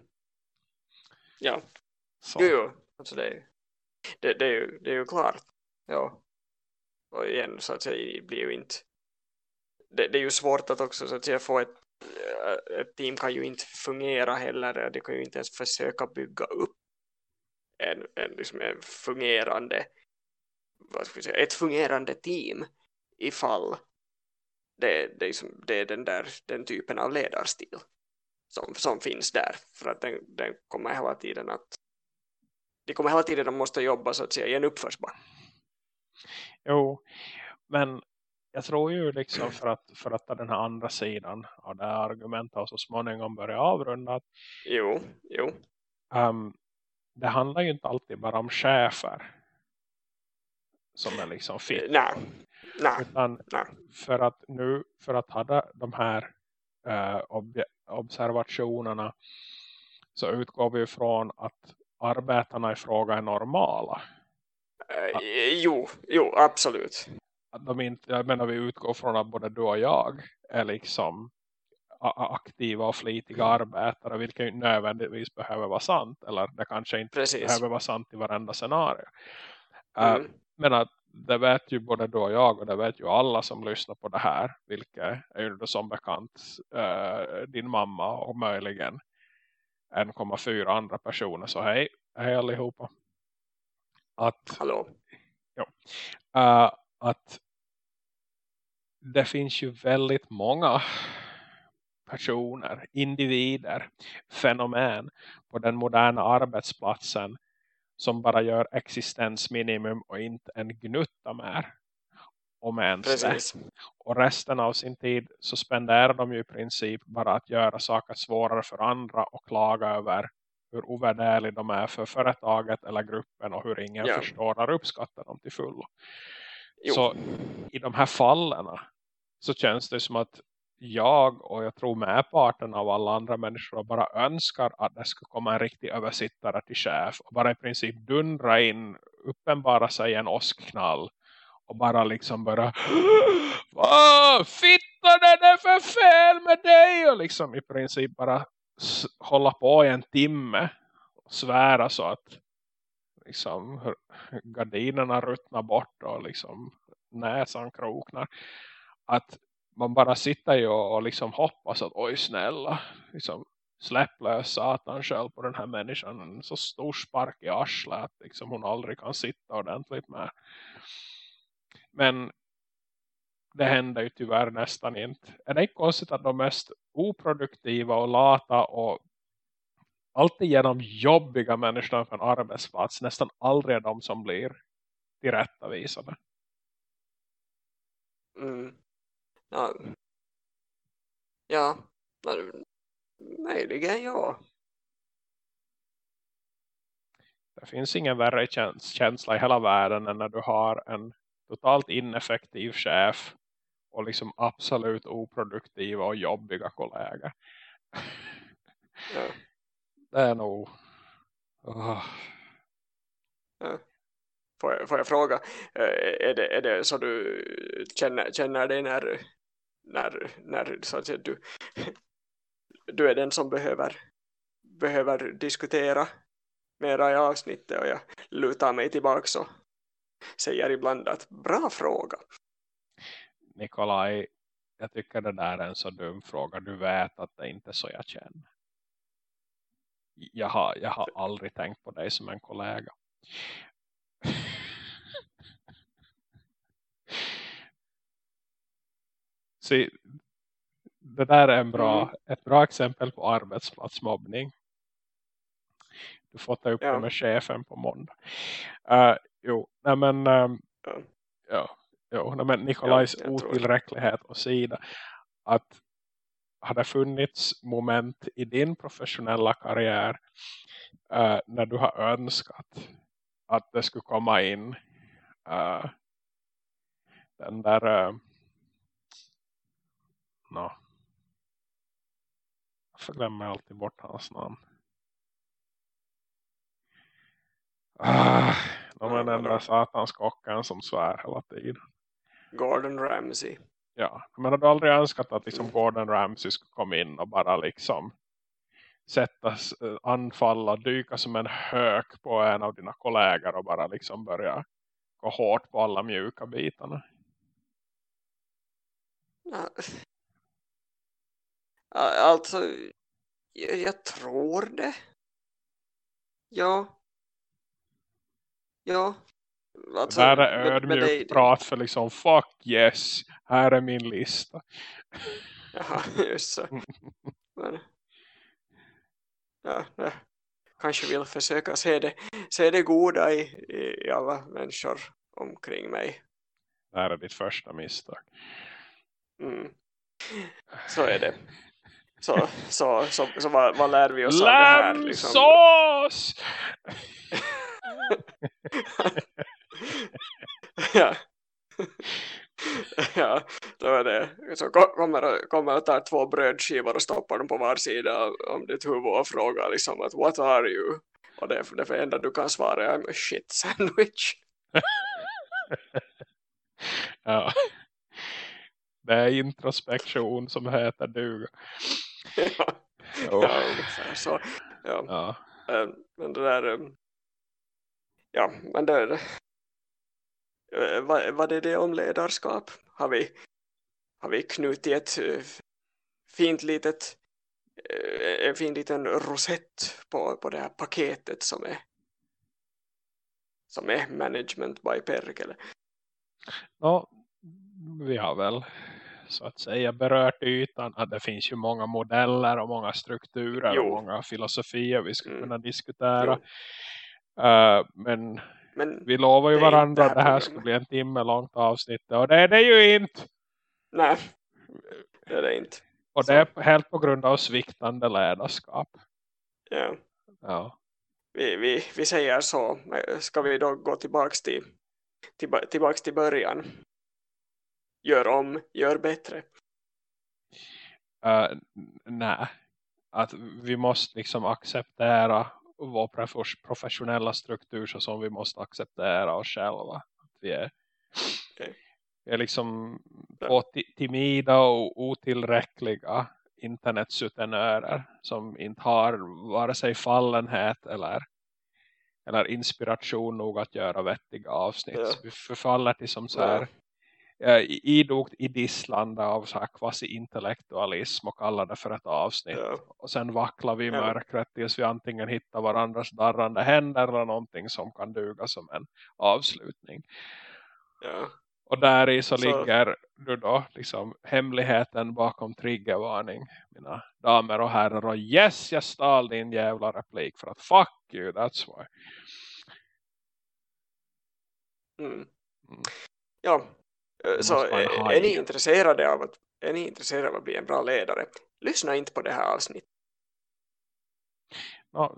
Ja, Så. jo, jo. Alltså det, är det, det, är ju, det är ju klart. Ja. Och igen så att säga det blir ju inte det, det är ju svårt att också så att säga få ett Eh, ett team kan ju inte fungera heller. Det kan ju inte ens försöka bygga upp en, en, liksom en fungerande vad ska vi säga, ett fungerande team ifall det, det, liksom, det är den där den typen av ledarstil som, som finns där. För att den, den kommer hela tiden att de kommer hela tiden att måste jobba så att säga i en uppförsbacke. Jo, men jag tror ju liksom för att, för att ta den här andra sidan av det här argumentet och så småningom börja avrunda att jo, jo, ehm, det handlar ju inte alltid bara om chefer som är liksom fit. nej, nej, Utan nej, för att nu för att ha de- här eh, ob observationerna så utgår vi ifrån att arbetarna i fråga är normala. Eh, jo, jo, absolut Att de inte, jag menar vi utgår från att både du och jag är liksom aktiva och flitiga arbetare vilket ju inte nödvändigtvis behöver vara sant eller det kanske inte precis behöver vara sant i varenda scenario. Eh, mm. Men att det vet ju både du och jag och det vet ju alla som lyssnar på det här. Vilket är ju som bekant eh, din mamma och möjligen 1,4 andra personer. Så hej, hej allihopa. Att, hallå eh, att det finns ju väldigt många personer, individer, fenomen på den moderna arbetsplatsen som bara gör existensminimum och inte en gnutta mer. Om ens det. Och resten av sin tid så spenderar de ju i princip bara att göra saker svårare för andra och klaga över hur ovärderlig de är för företaget eller gruppen och hur ingen Ja. förstår eller uppskattar dem till fullo. jo, Så i de här fallen så känns det som att jag och jag tror med parten av alla andra människor bara önskar att det ska komma en riktig översittare till chef och bara i princip dundra in, uppenbara sig en åskknall och bara liksom bara Vad fitta det är för fel med dig? Och liksom i princip bara hålla på i en timme och svära så att liksom gardinerna ruttnar bort och liksom näsan kroknar att man bara sitter ju och, liksom hoppas att oj snälla liksom släpp lös satan själv på den här människan en så stor spark i arslet att liksom hon aldrig kan sitta ordentligt med men det händer ju tyvärr nästan inte. Är det inte konstigt att de mest oproduktiva och lata och alltid genom jobbiga människorna på en arbetsplats nästan aldrig är de som blir tillrättavisade? mm ja, ja möjligen ja Det finns ingen värre käns- känsla i hela världen än när du har en totalt ineffektiv chef och liksom absolut oproduktiva och jobbiga kollegor. Ja. Det är nog... Åh. Får jag, får jag fråga, eh, är det, är det så du känner, känner dig när, när, när så att säga, du, du är den som behöver, behöver diskutera mera i avsnittet och jag lutar mig tillbaka och säger ibland att bra fråga. Nikolaj, jag tycker det där är en så dum fråga. Du vet att det inte är så jag känner. Jag har, jag har aldrig tänkt på dig som en kollega. Se, det där är en bra, Mm. ett bra exempel på arbetsplatsmobbning. Du får ta upp Ja. det med chefen på måndag. Uh, jo, nej men, ehm, Ja. ja, jo, nej men Nikolajs Ja, otillräcklighet och sida. Att har det funnits moment i din professionella karriär uh, när du har önskat att det skulle komma in uh, den där no. jag glömmer alltid bort hans namn ah, de är den där satanskocken som svär hela tiden Gordon Ramsay ja, men har du aldrig önskat att liksom Gordon Ramsay skulle komma in och bara liksom sättas, eh, anfalla, dyka som en hök på en av dina kollegor och bara liksom börja gå hårt på alla mjuka bitarna. Alltså, jag, jag tror det. Ja. Ja. Alltså, det här är ödmjukt prat för liksom fuck yes, här är min lista. Jaha, just så. Men, ja, ja, kanske vill försöka se det, se det goda i, i alla människor omkring mig. Det här är ditt första misstag. Mm. Så är det. Så, så, så, så vad, vad lär vi oss av det här? Liksom? ja. ja, det var det. Så kommer, kommer att ta två brödskivor och stoppar dem på var sida om ditt huvud och frågar liksom att what are you? Och det, det för enda du kan svara är I'm a shit sandwich. ja. Det är introspektion som heter duga. Ja, oh. ja ungefär så. Ja. ja. Ehm, men det där ehm, ja, men det, Eh, vad, vad är det om ledarskap? Har vi, har vi knutit ett uh, fint litet uh, en fin liten rosett på, på det här paketet som är som är management by Perkele? Ja, vi har väl så att säga berört ytan att det finns ju många modeller och många strukturer jo. och många filosofier vi skulle mm. kunna diskutera. Uh, men men vi lovar ju varandra att det här ska bli en timme långt avsnitt. Och det är det ju inte. Nej, det är det inte. Och Så. det är helt på grund av sviktande ledarskap. Ja. ja. Vi, vi, vi säger så. Ska vi då gå tillbaks till, till, tillbaks till början? Gör om, gör bättre. Uh, nej. Att vi måste liksom acceptera vår professionella struktur så som vi måste acceptera oss själva. Att vi är, okay. vi är liksom på timida och otillräckliga internetsutenörer som inte har vare sig fallenhet eller, eller inspiration nog att göra vettiga avsnitt. Ja. Vi förfaller till som så här eh, idogt idisslande av så här quasi-intellektualism och kallar det för ett avsnitt. Ja. Och sen vacklar vi i mörkret tills vi antingen hittar varandras darrande händer eller någonting som kan duga som en avslutning. Ja. Och där i så, så, ligger du då liksom hemligheten bakom triggervarning. Mina damer och herrar. Och yes, jag stal din jävla replik för att fuck you, that's why. Mm. Mm. Ja, så är, är, ni intresserade av att, är ni intresserade av att bli en bra ledare? Lyssna inte på det här avsnittet. Ja,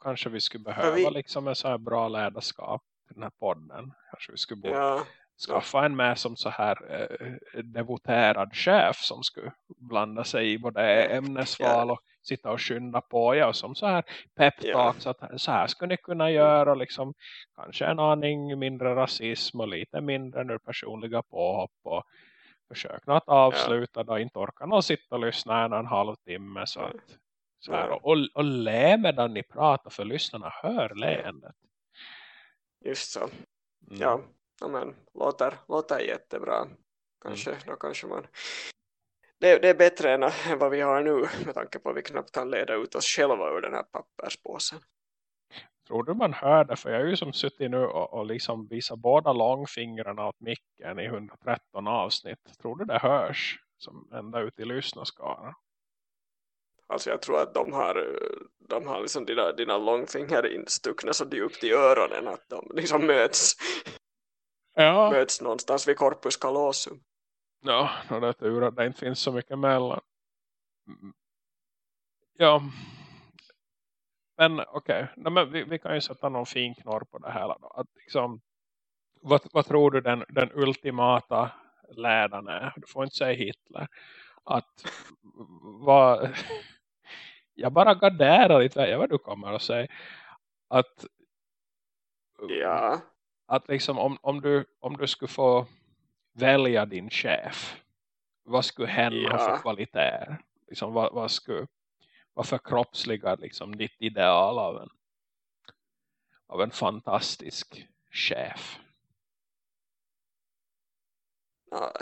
kanske vi skulle behöva vi... liksom en så här bra ledarskap i den här podden. Kanske vi skulle ja, skaffa en med som så här eh, devoterad chef som skulle blanda sig i både ämnesval och sitta och skynda på ja, och som så här peptalk ja. så att så här skulle ni kunna göra liksom kanske en aning mindre rasism och lite mindre nu personliga påhopp och försök att avsluta ja. då inte orkar någon sitta och lyssna en och en halv timme så att så här, och, och le medan ni pratar för lyssnarna hör leendet. Just så. Mm. Ja, men låter, låter jättebra. Kanske, mm. då kanske man det, det, är bättre än vad vi har nu med tanke på att vi knappt kan leda ut oss själva ur den här papperspåsen. Tror du man hör det? För jag har ju som suttit nu och, och liksom visar båda långfingrarna åt micken i 113 avsnitt. Tror du det hörs som ända ut i lyssnarskaran? Alltså jag tror att de har, de har liksom dina, dina långfingrar instuckna så djupt i öronen att de liksom möts, ja. möts någonstans vid corpus callosum. Ja, och det är tur att det inte finns så mycket mellan. ja men okej, okay. vi, vi, kan ju sätta någon fin knorr på det här. Då. Att liksom, vad, vad tror du den, den ultimata ledaren är? Du får inte säga Hitler. Att vad, jag bara garderar lite vad du kommer att säga. Att ja. att liksom om, om, du, om du skulle få välja din chef vad skulle hen ja. ha för kvaliteter? Liksom, vad, vad skulle vad förkroppsligar liksom ditt ideal av en av en fantastisk chef? Ja.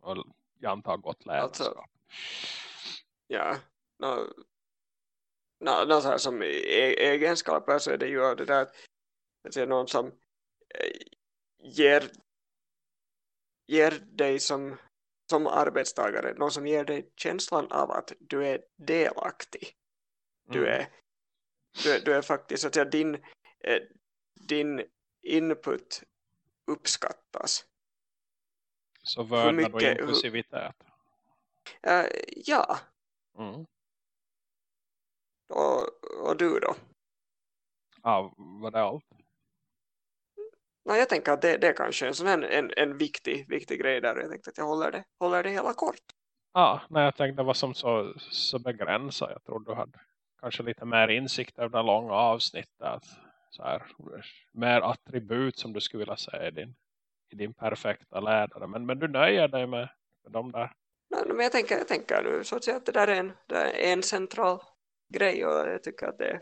Och jag antar gott ledarskap. Alltså, ja, no, no, no, så här som e egenskaper så är det ju det där att det är någon som eh, ger ger dig som som arbetstagare, någon som ger dig känslan av att du är delaktig. Du mm. är, du är, du är faktiskt, att säga, din, eh, din input uppskattas. Så vördnad och inklusivitet? Uh, ja. Mm. Och, och du då? Ja, vad är allt? No, jag tänker att det, det är kanske en, sån en, en viktig, viktig grej där. Jag tänkte att jag håller det, håller det hela kort. Ja, nej, jag tänkte var som så, så begränsat. Jag tror du hade kanske lite mer insikt över det långa avsnittet. Så här, mer attribut som du skulle vilja säga i din, i din perfekta ledare. Men, men du nöjer dig med, med de där. Nej, men jag tänker, jag tänker nu så att säga att det där är en, det är en central grej och jag tycker att det,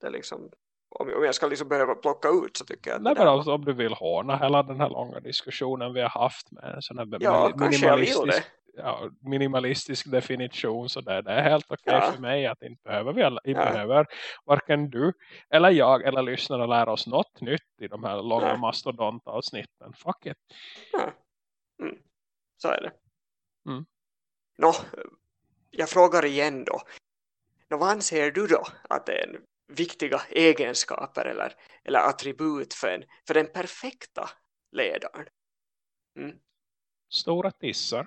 det liksom om, om jag ska liksom behöva plocka ut så tycker jag Nej, men alltså, om du vill håna hela den här långa diskussionen vi har haft med en sån här ja, minimalistisk, ja, minimalistisk definition så där, det är helt okej okay ja. för mig att inte behöver vi inte ja. behöver varken du eller jag eller lyssnare lära oss något nytt i de här långa ja. mastodontavsnitten. Fuck it. Ja. Mm. Så är det. Mm. Nå, jag frågar igen då. Nå, vad anser du då att det är en viktiga egenskaper eller, eller attribut för, en, för den perfekta ledaren. Mm. Stora tissar.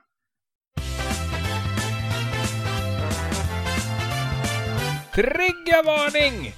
Triggervarning!